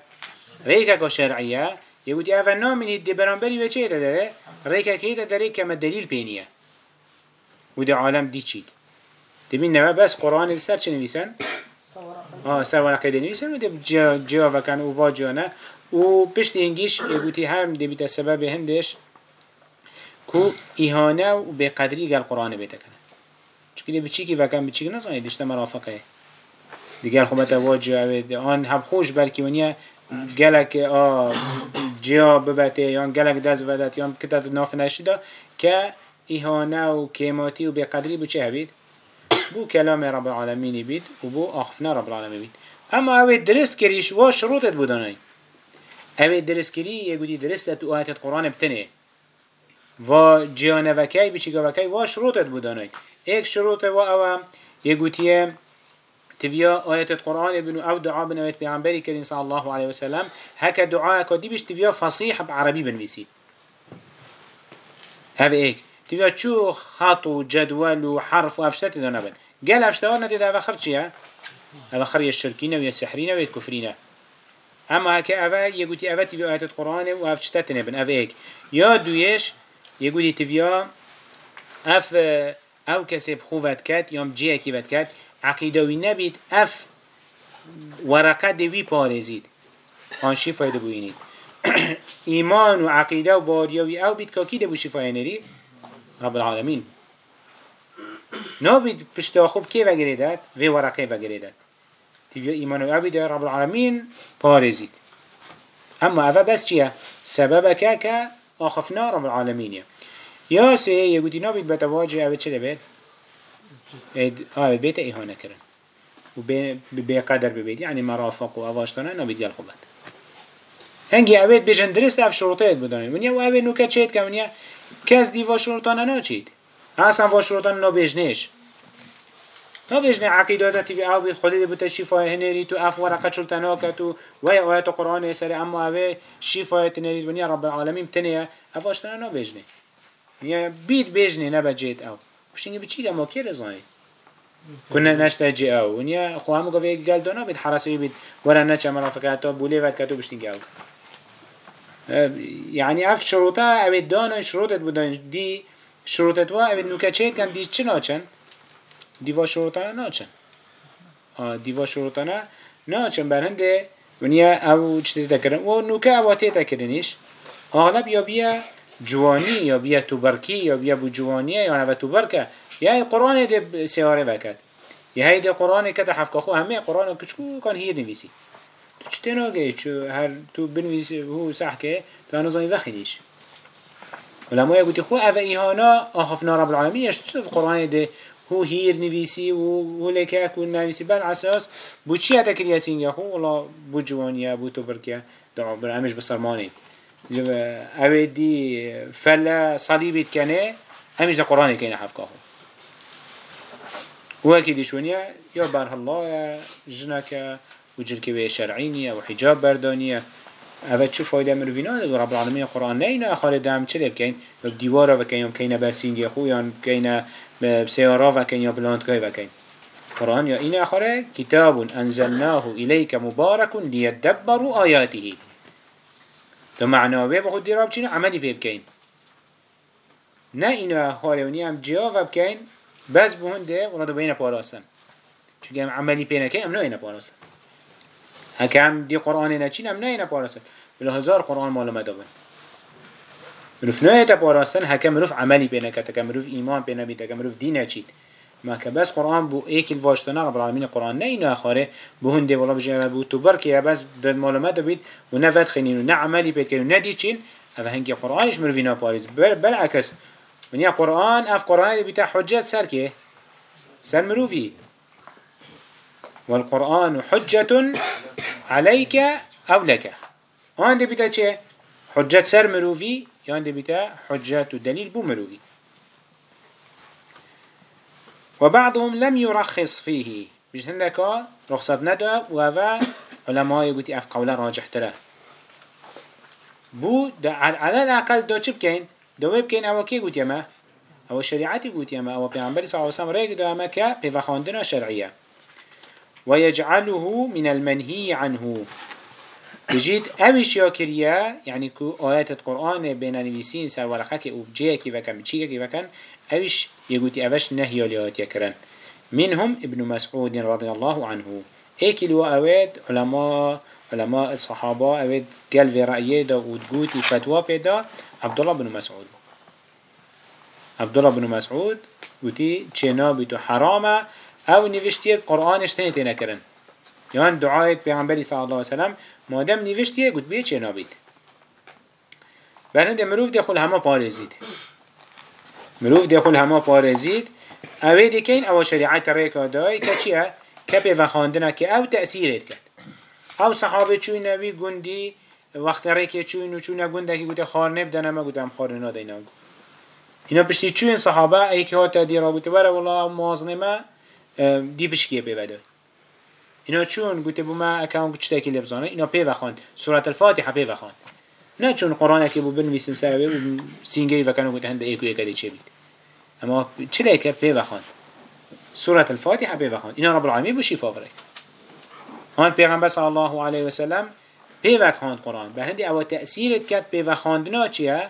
ریکا که شرعیه یه گویی اول نامینید ده برانبری و چه داره؟ ریکا که داره که ما دلیل پینیه و ده عالم دی چید تبين نوا بس قرآن السر چه نویسن؟ آه سر ورقه ده نویسن و ده جا جا و واجانه و پشت اینگیش یکوتی هم ده بیت سبب هندش کو ایهانه و بقدری گل قرآن بیت چکلی بچیکی و کم بچیک نزنید دیشته مرافقه دیگر خب خوبه واجه اوید آن هم خوش بلکی ونیا گلک آ جا ببته یا گلک دز ودت یا کتت ناف نشیده که ایهانه و کیماتی و بقدری بو چه بو کلام رب العالمینی بید و بو آخفنه رب العالمین بید. اما اوید درست کریش و شروطت بودانای اوید درست کری یه گودی درست تو آیتت قرآن بتنه. و جیانه وکی بچیگه وکی و شروطت بودانای ايك شروط و أوا يقولي تبيا آيات القرآن ابن أو دعاء بن أويت بيعنبري كريم صلى الله عليه وسلم هكا دعاء كدي بيش تبيا فصيح بعربي بنويسي هذا ايك تبيا شو خط وجدول وحرف وافشتت دانا بن قال افشتوار نتي ده اخر چيه؟ اخر يشركين ويا سحرين ويا كفرين اما هكا افا يقولي افا تبيا آيات القرآن وافشتت نبن اف ايك يا دويش يقولي تبيا اف أو كسب خوفت كات يوم جيه كيفت كات عقيدوي نبيت اف ورقه دوي پارزيد آن شفايد بوينيد ایمان و عقیده و باریوی أو بید که کی دبو شفای نری رب العالمين نابد پشتا خوب كي وگریدد و ورقه وگریدد تیویا ایمان و عبید رب العالمين پارزید اما اوه بس چیه؟ سبب که که آخفنا رب العالمين یا سه یه گودینا به تواجه اوه چه بید؟ اوه بیت ایهانه کرن و به قدر ببید یعنی مرافق و اواشتانه نبید یل خوبت هنگی اوه بجن درست اف شروطه اید ونیا و اوه نوکه چید که منیا کس دیوا شروطانه ناچید اصلا نبیج نیش. نبیج نه. عقیده داده تی آبی خودی بوده شیفا هنری تو اف ورقه چل که تو وی آیت قرآن سر اما اوه شیفا هنری دنیا رب العالمین تنیه نبیج نه. يعني بيت بيجني نبجيت أو بشيني بتشيل أما كي رزاني كنا نشتجي أو ونيا خو هم قفي قال دونا بید حراسي بيت ورا نتش أمرا فكرتو بولي فات كتو بشتيني او، یعنی اف شروطا اوید دانا شروطت بودن دی شروطت و اوید نوکچهید کن دی چه ناچن؟ دیوا شروطانه ناچن. دیوا شروطانه ناچن. و نیا او چه تکرن؟ و نوکه اواته تکرنیش. اغلب یا بیا جوانی یا بیا توبرکی یا بیا بو جوانیه یا نو توبرکه یا قرآن ده سیاره وکد یا هی ده قرآن که حفظ خو همه قرآن کچکو کان هیر نویسی تو چه تناگه چو هر تو بنویسی هو صح که تو نظامی وخیدیش علماء يقول خو أفا إيهانا أخفنا رب العالمين يشتف قرآن ده هو هير نويسي وهو لك أكون نويسي بل أساس بو چي هتا كرياسين يا خو؟ والله بو جوانيا بو تبركيا دعو برامج بصرماني أوه دي فلا صليبت كانه همش ده قرآن كينا حفظه هو كي ديشونيا يا بره الله جنك وجركي شرعينية وحجاب بردانية اوه چه فایده مروینا ده رب العالمین قرآن اینا آخر دم چه بکن یا دیوارا وکن یا کین برسینگی خو یا کین سیارا وکن یا بلاندگاه وکن قرآن یا این آخره کتاب انزلناه الیک مبارک لیدبروا آیاته. ده معناه به خود دیراب چینه عملی پی بکن نه اینا آخره ونی هم جواب بکن بس بهنده ولا ده بین پاراسن. چون هم عملی پی نکن ام نه اینا پاراسن. هکم دی قرآن نچین هم نه اینا پاراسن. بلا هزار قرآن مال مدابن مروف نه تا پاراسن هکم مروف عملی پی نکت هکم مروف ایمان پی نبید هکم مروف دین نچید. ما که بس قرآن بو ایک الواشتنا رب العالمین قرآن اینا آخره بو هنده ولا بجه بو تو که بس داد مال مدابید و نه ود خینین و نه عملی پید کنین و نه دی چین اوه هنگی قرآنش مروفینا پاریز يا قرآن اف قرآن بتاع حجات سر كي سر مروفي والقرآن حجة عليك أو لك آن دي بتا چه؟ حجت سر مروفي يان دي بتا حجات دليل بو مروفي وبعضهم لم يرخص فيه. مش هندك رخصت ندا وهذا علماء يقول اف قولا راجح ترى. بو على الأقل دو چه بكين؟ دو بكين؟ أو كي قلت يما أو شريعتي قلت يما أو پیغمبر صلى الله عليه وسلم ريك دو اما كا بفخاندنا شرعية. ويجعله من المنهي عنه. بجيد اوش يا كريا؟ يعني كو آيات القرآن بين نويسين سر ورقة كي وبجيه كي وكان بچيه كي وكان أوش يقولي أوش نهي ليات يكرن منهم ابن مسعود رضي الله عنه. إيكي لو اواد علماء علماء الصحابة اواد قال في رأيه دا وتقوتي فتوى بدا عبد الله بن مسعود. عبد الله بن مسعود قوتي چنا بيتو حرامة أو نوشتیه قرآنش تنه تنه کرن یان دعایت پیغمبری صلی الله علیه وسلم مادم نوشتیه گوت بیه چه نابید برند مروف دخل همه پارزید مروف دخل همه پارزید. اوه دیکین او شریعت ریکا دای که چیه؟ که به خاندنه که او تأثیرت کرد. او صحابه چوی نوی گندی وقت ریکه چوی نو چوی نگنده که گوته خار نبدن اما گوته هم خار ناده اینا پشتی چوین صحابه ای که ها تدیر رابطه وره والله مازنمه دی بشکیه پیوده اینا چون گوته بو ما اکاون چه تکی لبزانه اینا پی وخاند سورة الفاتحه پی وخاند نه چون قرآن که بو بنویسن سر و سینگری وکنو گوته هنده ایکو یکدی چه بید اما چه لیکه پی وخاند سورة الفاتحه پی وخاند اینا رب العالمین بو شفا برک هان پیغمبر صلی الله علیه و سلم پی وخاند قرآن. به هندی او تأثیرت کرد پی وخاندنا چیه؟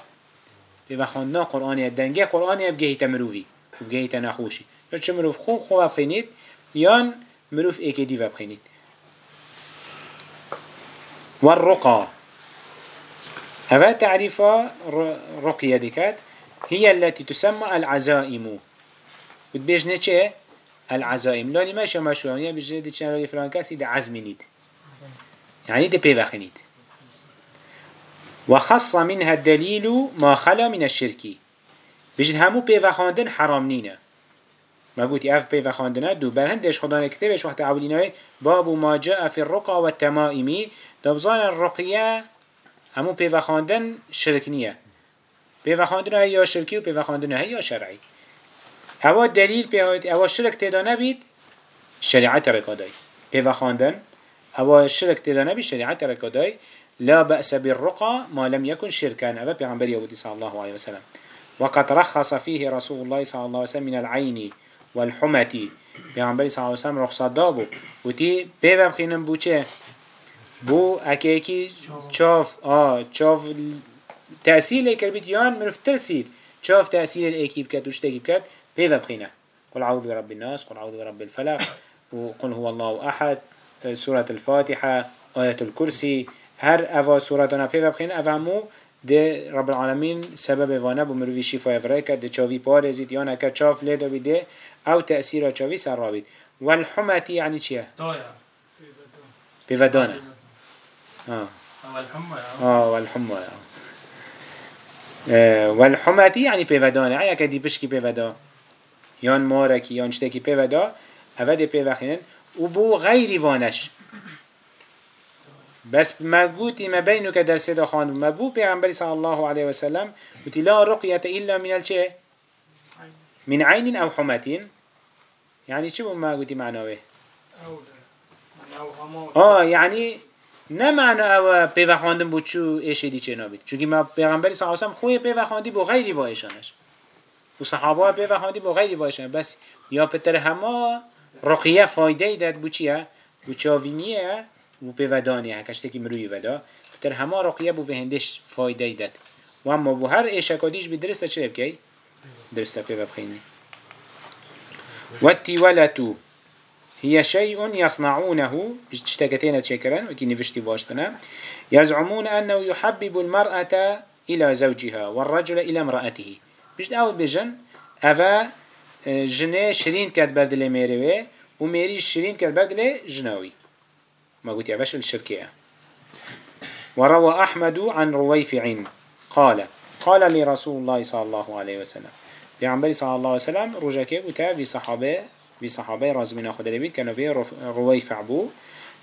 پی وخاندنا قرآنی دنگه قرآنی بگهی تمروی بگهی تنخوشی یا چه مروف؟ خون خواه بخینید. یان مروف ایکی دی بخینید. والرقى هذا تعريف رقية ديكات. هي التي تسمى العزائم. بتبيجنا چه؟ العزائم. لاني ما شو مشهور يعني بيجنا دي چنان لي فلان كاسي دي عزم نيد يعني دي بيوخنيد وخص منها الدليل ما خلا من الشرك. بيجن همو بيوخاندن حرام نينة. ما قلت أف بي وخاندنا دو بل هندش خدانا كتابش وقت عوليناي باب ما جاء في الرقى والتمائم. دبزان الرقية همو بي وخاندن شركنية بي وخاندنا هي شركي و بي وخاندنا هي شرعي هوا دليل بي هوا شرك تدا نبيد شريعة رقاداي بي وخاندن هوا شرك تدا نبيد شريعة رقاداي لا بأس بالرقى ما لم يكن شركا أبا بيغمبر يهودي صلى الله عليه وسلم وقد رخص فيه رسول الله صلى الله عليه وسلم من العين والحمتي پیامبری صلی الله علیه و سلم رخصت داد بو و تی پیو بخینم بو اکی چاف آه چاف تأثیر لیکر بیت یان منف ترسید چاف تأثیر اکی بکد وش تکی بکد پیو بخینه قل اعوذ برب الناس قل اعوذ برب الفلق وقل هو الله احد. سورة الفاتحة آية الكرسي هر أفا سورة أنا بيفا بخين أفهمو ده رب العالمين سبب وأنا بمروي شفاء فريكا ده چاوي پارزيد يانا كا چاف لده بده أو تأثير چاوي سر والحمتي يعني چيه؟ طايع بفدانه آه. والحمى آه والحمى آه والحمتي يعني بفدانه يعني كدي بشكي بفدا يان ماركي يان شتكي بفدا اوه بفخينن وبو غير وانش. بس ما قوتي ما بينك در سيدا خان ما بو پیغمبر صلى الله عليه وسلم لا رقية إلا من الشيء من عين أو حمة يعني بو ما قلتي أو هما آه يعني نه معنی او پیوه خواندن بود چو ایشه دی چه نابید. چونکه ما پیغمبری صلی اللہ علیه وسلم خوی پیوه خواندی با غیری وایشانش. و صحابه پیوه خواندی با غیری وایشانش بس یا پتر همه رقیه فایده ای داد بو چیه؟ بو چاوینیه و پیوه دانیه کشته که مروی ودا. پتر همه رقیه بو وهندش فایده ای داد. و اما بو هر ایشه کادیش بی درسته چه بکی؟ درسته پیوه بخینی والتولة هي شيء يصنعونه بشتكتين تشكرا وكي نفشتي باشتنا يزعمون أنه يحبب المرأة إلى زوجها والرجل إلى امرأته. بشت أود بجن أفا جنة شرين كد بردل ميروي وميري شرين كد بردل جناوي. ما قلت يا باش الشركية. وروى أحمد عن رويفع قال قال لي رسول الله صلى الله عليه وسلم. پیامبری صلی الله علیه و سلم روزه بوده في صحابة في صحابه راز من أخذ لبيت كانوا في رويفع بو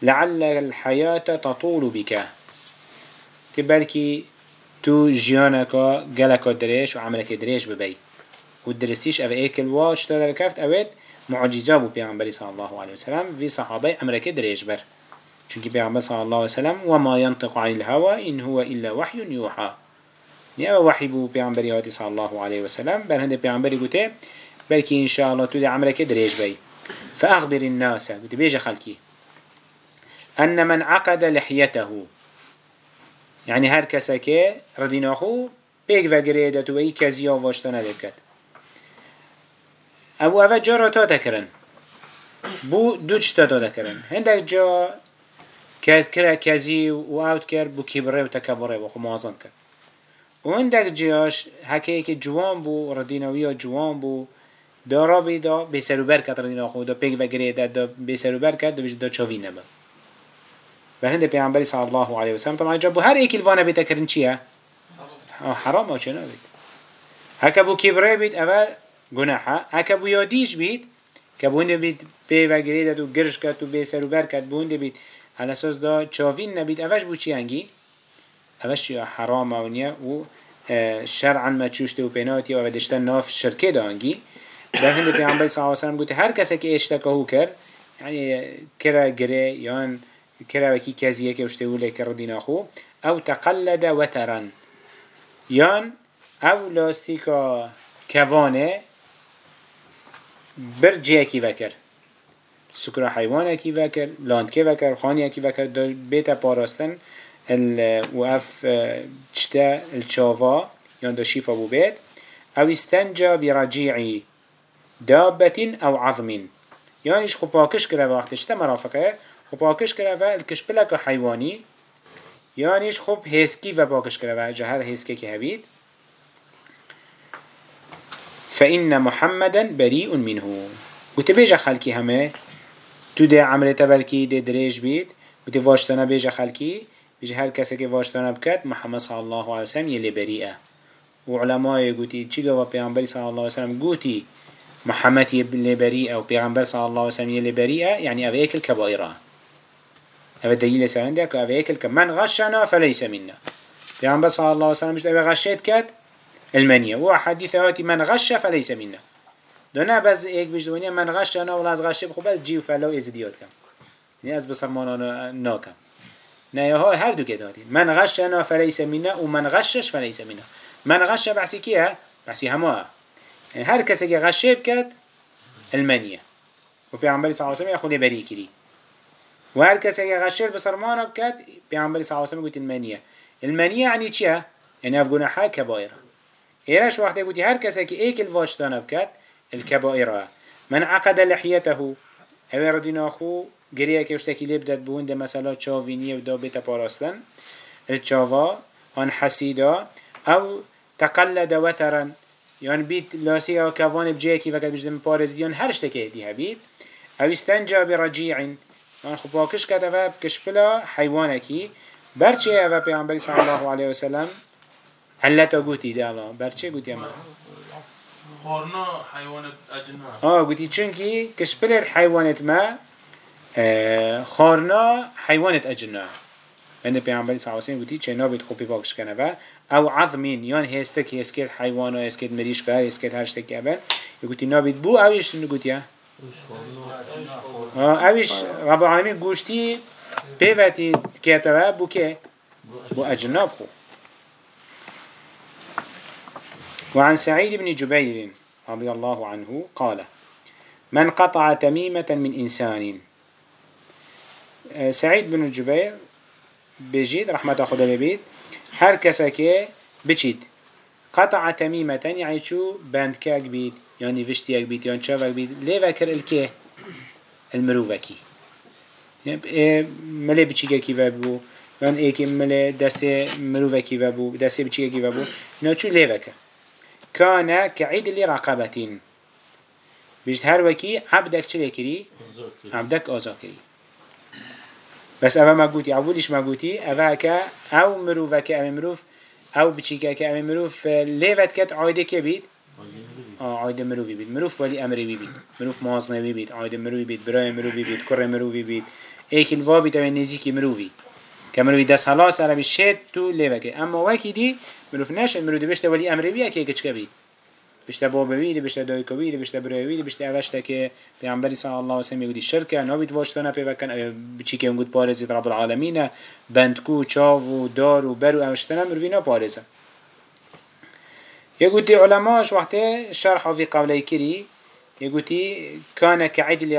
لعل الحياة تطول بك. تبالكي تو جيانك جلك دريش وعملك دريش ببي. ودرستيش أو إيكل واش تدر كفت أويت معجزة بو پیغمبر صلى الله عليه وسلم في صحابه عملك دريش بر. چونك پیغمبر صلى الله عليه وسلم وما ينطق عن الهوى إن هو إلا وحي يوحى. نیا وحی بو پیامبری هاتی صلی الله علیه و سلم بر هند پیامبری گوته بلکه ان شاء الله تو دی عمرك دريج بي فأخبر الناس قلت بيجي خلقي أن من عقد لحيته. يعني هر كسكي رديناخو بيك وقريدة وي كزيا واشتنا لكت أبو أفا جارة تا تكرن بو دوچ تا تكرن هندك جا كاد كرا كزي و اوت كر بو كبره و تكبره و خو موازن كر و هندك جاش هكي که جوان بو رديناويا جوان بو دارا بی دا به سروبر کت ردینا خود دا پیگ بگیره دا, دا به سروبر کت دا بجد دا چاوی نبا و هنده پیغمبری صلی الله علیه وسلم طبعا جا بو هر ایکی الوانه بیتا کرن چیه؟ حرام ها چه نبید؟ هکا بو کبره بید اول گناحه هکا بو یادیش بید که بو هنده بید پی بگیره دا تو گرش کت تو به سروبر کت بو هنده بید على أساس دا چاوین نبید. اوش بو چی هنگی؟ اوش چی؟ حرام ونیا و شرعا ما و پیناتی و دشتن ناف شرکه دا هنگی در هند پیامبر صلی الله علیه و سلم گفت هر کسی که اشتکه هو کرد گره یان کرا وکی کزیه که اشته ولی کردین خو أو تقلد وترن یان أو لاستیکا کوانه بر جه کی وکر. سکر حیوان کی وکر لاند کی وکر خانی کی وکر بیت پاراستن ال وقف چتا الشافا یان دا شیفا بو بیت أو استنجا برجیعی دابة أو عظم. يعني إيش خباكش كره وقتش تمرافقه خباكش كره و الكشبلك حيواني يعني إيش خب هسكي و باكش كره و جهر هسكي كهبيد فإن محمدا بريء منه. وتبيج خلقي همه تو ده عمل تبلكي ده دريج بيت وتواشتنا بيج خلقي بيج هر كسي که واشتنا بكت محمد صلى الله عليه وسلم يلي بريئة وعلماء يقولي چي قوة پیغمبر صلى الله عليه وسلم؟ قوتي محمد يبلي بريئة و پیغمبر صلى الله عليه وسلم يلي بريئة يعني أبا اكل كبائرة أبا دليل كو أبا اكل من غشنا فليس منا. پیغمبر صلى الله عليه وسلم مش أبا غشيت كات؟ المنية. و حديث من غش فليس منا. دونا بس إيك بجدونيا من غشنا ولا أز غشه بخو بس جيو فلو ازدياد كم. يعني أز بصرمانا ناكم نه هاي هر دو كداري من غشنا فليس منا ومن غشش فليس منا. من غش بحسي كيه بحسي همها يعني هر کسی که غشه بکد المنیه و پیامبری صلی الله علیه و سلم خود بری کری. و هر کسی که غشه بسرمان بکد پیامبری صلی الله علیه و سلم گفت المنیه المنیه یعنی چیه؟ یعنی اف گناحه کبایره. ایرش وقتی گفتی هر کسی که ایک الواجتان الكبائره من عقد لحيته هو ردینا خو گریه که اشتکی لب بونده مثلا چاوینی و دا بیت پاراستن الچاوا آن حسیدا أو تقلد وترا یان بیت لاسی أو کوان بجیکی وقت بجدم پارز دیان هر شتکه دی هبید أو استنجا برجیعن یان خب واکش کده و بکشپلا حیوانکی برچه أو پیانبری صلی الله علیه وسلم هلتا گوتی ده الله برچه گوتی اما؟ خورنا حيوانات أجنة. آه قلتي چونكي كشبل الحيوانات ما آه خارنا حيوانات أجنة. عند پیامبری صلی الله علیه و سلم گویی چه نابید خوبی پاکش کنه و أو حیوان و اسکت مریش که اسکت هر شته که بر گویی نابید بو اویش نگویی آه، اوش رب العالمين گوشتی پیوتی کتبه بو که؟ بو اجناب خو. وعن سعيد بن جبير رضي الله عنه قال من قطع تميمة من إنسان. سعيد بن جبير بجيد رحمة خدا ببيت هر كسا بچيد قطع تميمة يعني شو بند كاك بيت يعني فشتيك بيت يعني شافك بيت ليه فكر الكي المروفكي يعني ملي بچيكا كي بابو يعني ايكي ملي دستي مروفكي بابو دستي بچيكا كي بابو يعني شو ليه فكر كان كعيد اللي رقبتين بيجد هر وكي عبدك چلي كري عبدك آزا كري بس اوه ما قوتي اوليش ما قوتي اوه كا أو مروفك أو مروف أو بچيكا كا أو مروف ليفت كت عايده كي بيت آه عايده مروفي بيت مروف ولي امري بيت مروف مازنه بيت عايده مروفي بيت براي مروفي بيت كره مروفي بيت ايك الوا بيت أو نزيكي مروفي كمروفي دس خلاص على بالشيت تو ليفك اما وكي دي مروف ناش مروف دي بشتا ولي امري بيت كي كچ بشته و بوید بشته دای کوید بشته بروید بشته اوشته که پیامبری صلی الله علیه و سلم می‌گویی شرک نوید واشتن پی وکن بچی که اونگود پارزید رب العالمین بندکو چاو و دار و برو اوشتن مروی نپارزه يقولي علماش وقتها شرحوا في قولي كري يقولي كان كعدل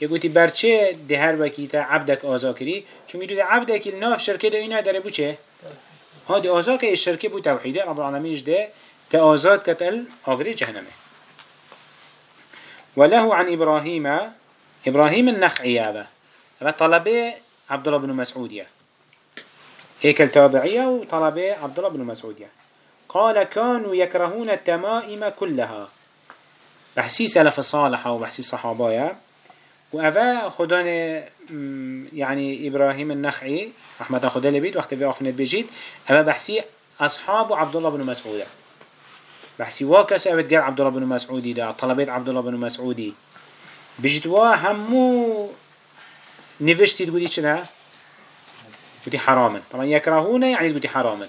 یه گویی برچه دهر وکیت عبدک آزاکری چون يقولي عبدک نو شرکه ده اينا داره بوچه؟ ها ده آزاك الشركة بو توحید رب العالمين ده. تآزاد كتل آغري جهنمه وله عن إبراهيم إبراهيم النخعي هذا هذا عبد الله بن مسعود هيك التابعية وطلبه عبد الله بن مسعود قال كانوا يكرهون التمائم كلها. بحسي سلف الصالحة وبحسي الصحابة وأفا خدان يعني إبراهيم النخعي رحمة خدا لبيت وقت في أخفنت بجيت أفا بحسي أصحاب عبد الله بن مسعود بحسي واكس أبد قال عبد الله بن مسعودي ده طلبات عبد الله بن مسعودي. بجد وا همو نفشتي تقولي شنا قلتي حراما. طبعا يكرهون يعني قلتي حراما.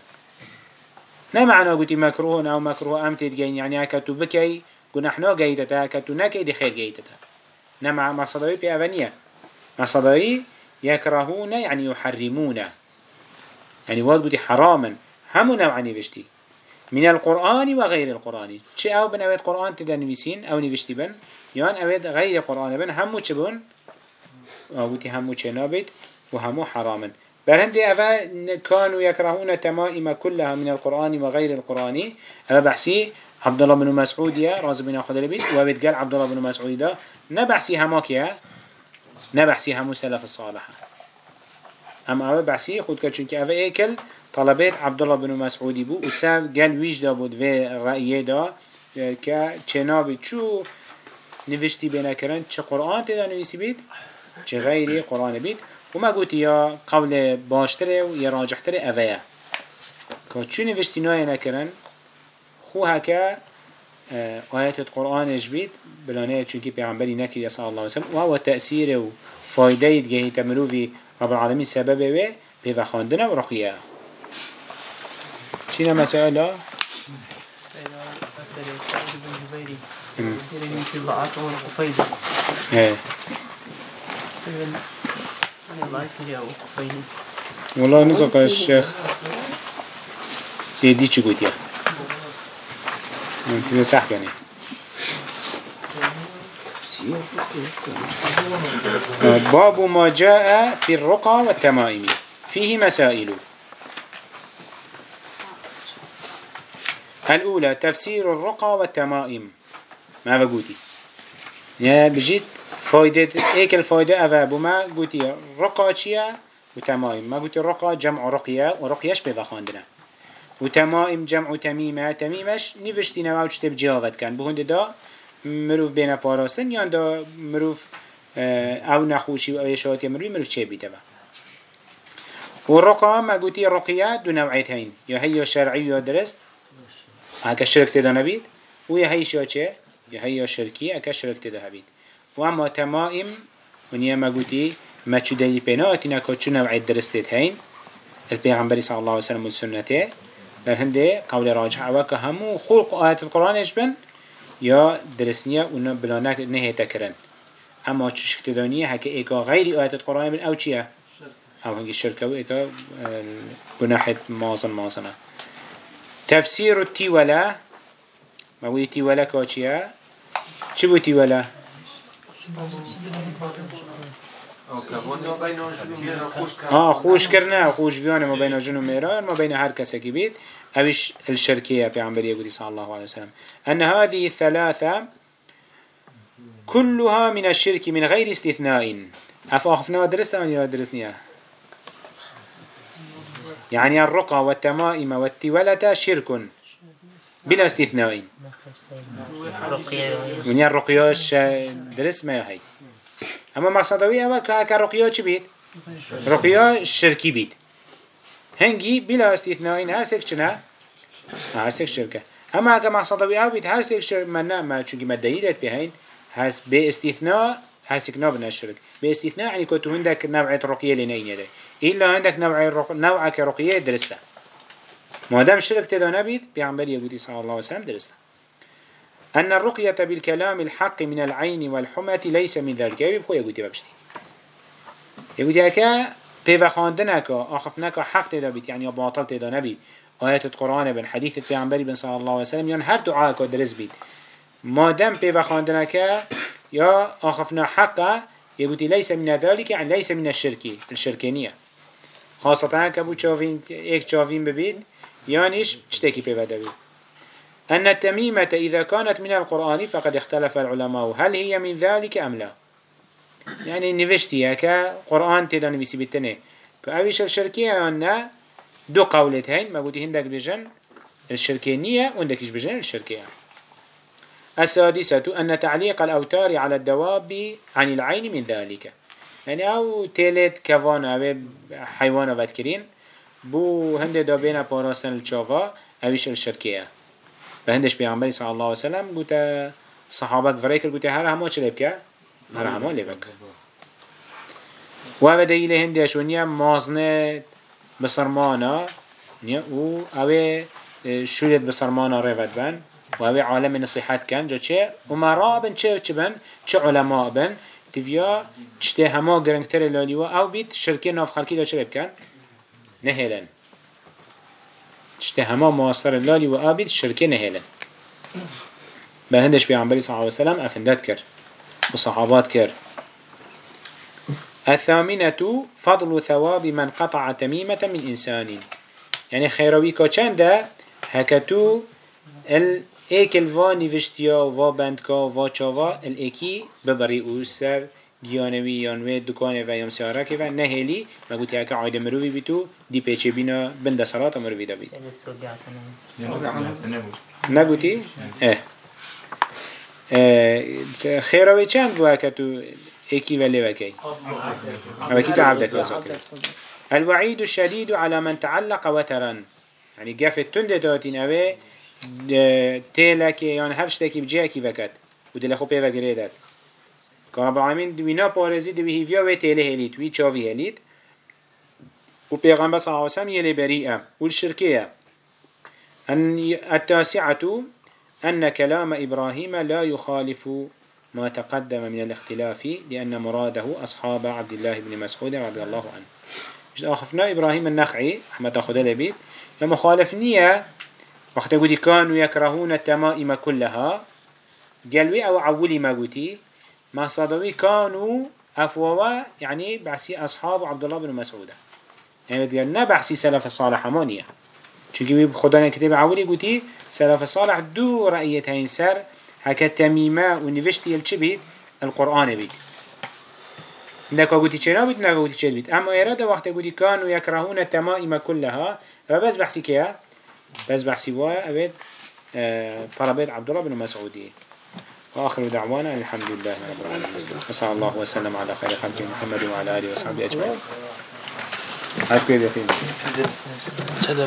نا معنى قلتي مكروه أو مكروه أم تدقين يعني هكتو بكي قلنا إحنا قيدتا هكتو نكي دي خير قيدتا. نا صدري بأفنية ما صدري يكرهون يعني يحرمون. يعني واد قلتي حراما. همو نوع نفشتي من القرآن وغير القرآن. چه أو بن اوید قرآن تدا نویسین؟ أو نوشتی بن؟ یان اوید غیر قرآن بن؟ همو چه بن اوتی همو چه نابد و همو حراما برهند اوه كانوا يكرهون تمائم كلها من القرآن وغير القرآن. اوه بحسي عبد الله بن مسعود يا راز بن أخذ البيت وابد قال عبد الله بن مسعود ده نبحسي هماك يا نبحسي همو سلف الصالحة أما أوه بحسي خود كتشنك أوه ايكل طلبات عبد الله بن مسعودي بو وسام قال ويش دا بود دا که چنابی چو نوشتی بنا کرن چه قرآن تدا نویسی بید؟ چه غیری قرآن بید؟ و ما گوتی یا قول باشتره و یا راجحتره اوه که چو نوشتی نوی نکرن خو هکا آيات القرآن جبيت بلانه چونكي پیغمبری نكي صلى الله عليه وسلم وهو تأثير و فايدة يدگهي تمروفي رب العالمين سببه و بيفخاندنا و رقيه شنو مسألة؟ مسألة سعيد بن جبيري جبيري يسيب ضعاته والقفيدة إيه أنا ضعيف جاء وقفيدة والله نزق الشيخ يدي چو قلت يا. أنت مسح كني باب ما جاء في الرقى والتمائم. فيه مسائل. الأولى تفسير الرقى والتمائم. ما بقولي يا بجيت فايدة إيك الفايدة أفا بما قلتي رقى چيا وتمائم. ما قلتي رقى جمع رقية ورقياش بيضا خاندنا. وتمائم جمع تميمة. تميمش نفشتي نواوش تب جاوت كان. بهند دا مروف بين باراسن يان دا مروف أو نخوشي أو يشواتي مروف مروف چه بيتا والرقى ما قلتي رقية دو نوعيتين. يا هي شرعي يا درست. هكا شرك تدا نبيد ويا هي شو چه يا هي شركي هكا شرك تدا هبيد وأما تمائم ونيا ما قلتي ما تشدني بينا اتنا كوتشو نوع درستت هين. البيغمبر صلى الله عليه وسلم والسنته لهنده قول راجح وكا همو. خلق آيات القرآن اشبن يا درسنية ونا بلانك نهي تكرن. أما چشك تدانية هكا إيكا غير آيات القرآن بن أو چيه أو هنگي الشركة و إيكا بناحة مازن مازنة. تفسير التيولة ما بودي تيولة كاچيه چه بو تيولة آه خوش کرنا خوش بیانه ما بین جن و میران ما بين هر کسی که بید. اوش الشركية في عمبرية قدي صلى الله عليه وسلم. أن هذه الثلاثة كلها من الشرك من غير استثناء. أفاخفنا درسنا ولا درسنيها يعني الرقى والتمائم والتولة شرك بلا استثناء. من الرقياش درس ما هي أما مقصدوي اما كرقيا چه بيت؟ رقيا شركي بيت. هنگي بلا استثناء. هر سك چنا هر سك شركة. أما اگه مقصدوي أو بيت هر سك شرك من نه ما چونكي ما دليلت بهين هر باستثناء هر سك نابنا الشرك باستثناء يعني كنتو عندك نوعية رقية لنين يدي إلا عندك نوع رق... نوع كرقية درسته. ما دام شرك تدا نبيت بيعمر يقول صلى الله عليه وسلم درسته. أن الرقية بالكلام الحق من العين والحمة ليس من ذلك. بخو يقول تبشتي يقول هكا بيفا خاندنك أخفنك حق تدا بيت يعني باطل تدا نبي. آيات القرآن بن حديث البيعنبري بن صلى الله عليه وسلم يعني هر دعاء درس بيت. ما دام بيفا خاندنك يا أخفنا حقا يقول ليس من ذلك يعني ليس من الشرك الشركينية خاصة كبو تشافين ايك تشافين ببين يانيش تشتكي بيفا بيت أن التميمة إذا كانت من القرآن فقد اختلف العلماء هل هي من ذلك أم لا؟ يعني نفشتي كقرآن تدا نبيسي بالتنه كأويش الشركية أن دو قولت هين ما قلت هندك بجن الشركية نية وعندك بجن الشركية السادسة أن تعليق الأوتار على الدواب عن العين من ذلك. يعني أو تيلت كفان أو حيوان وذكرين بو هند دابين باراستن الشاغا أويش الشركية بهندش پیامبری صلی الله علیه و سلم گوته صحابت فرای کرد گوته هر همه چه لبکه هر همه لبکه و أو دیل هندش و نیا مازنه بسرمانا. نیا أو شولت بسرمانا روید بن. و اوه عالم نصیحت کن. جا چه؟ و مرا بن چه چه بن؟ چه علماء بن؟ تیویا چته همه گرنگتر لالی و أو بیت شرکه ناف خلکی دا چه بکن نهلن اشته هما مواصر اللالی و آبید شرکه نهیلن بل هندش پیغمبری صلی اللہ علیہ وسلم افندت کر و صحابات کر الثامنة فضل ثواب من قطع تميمة من إنسان. يعني خيروي كوچنده هكتو ال ايكل فا نيفشتيا و بندكا و چاوا ال ايكي ببري أو سر دیانوی یانوی دکانه و یم سیاره و نهلی و گوتی که عاید مروی بیتو دی پیچه بینا بند سرات مروی دا بید نگوتی؟ آه خیراوی چند بوا که تو ايكي ولی وكي وكي تعبدك وزاكي الوعيد الشديد على من تعلق وترا يعني قف التند داتين اوه تيلك يعني هرشتكي بجيكي وكت ودلخو بيوه قريدت که رب العالمین دوینا پارزی دوی هیویا و تیله هلید وی چاوی هلید و پیغمبر صلی الله علیه وسلم یلی و الشرکیه التاسعة أن كلام إبراهيم لا يخالف ما تقدم من الاختلاف لأن مراده أصحاب عبد الله بن مسعود رضي الله عنه مش أخفنا إبراهيم النخعي أحمد أخذ لبيت لما خالف نية وقت قد كانوا يكرهون التمائم كلها قالوا أو عولي ما قلتي ما صدوي كانوا أفوا يعني بحسي أصحاب عبد الله بن مسعود. يعني نه بحسي سلف الصالح مانية چونكي خدانا كتاب عولي قوتي سلف الصالح دو رأية هين سر هكا تميمة ونفشتي الچه بيت القرآن بيت نكا قوتي چرا بيت نكا قوتي چرا بيت أما إرادة وقت قوتي كانوا يكرهون التمائم كلها فبس بحسي كيا بس بحسي وا أبد آه طلبات عبد الله بن مسعودي وآخر دعوانا الحمد لله رب العالمين. وصلى الله وسلم على خير خلق محمد وعلى آله وصحبه أجمعين. كده يا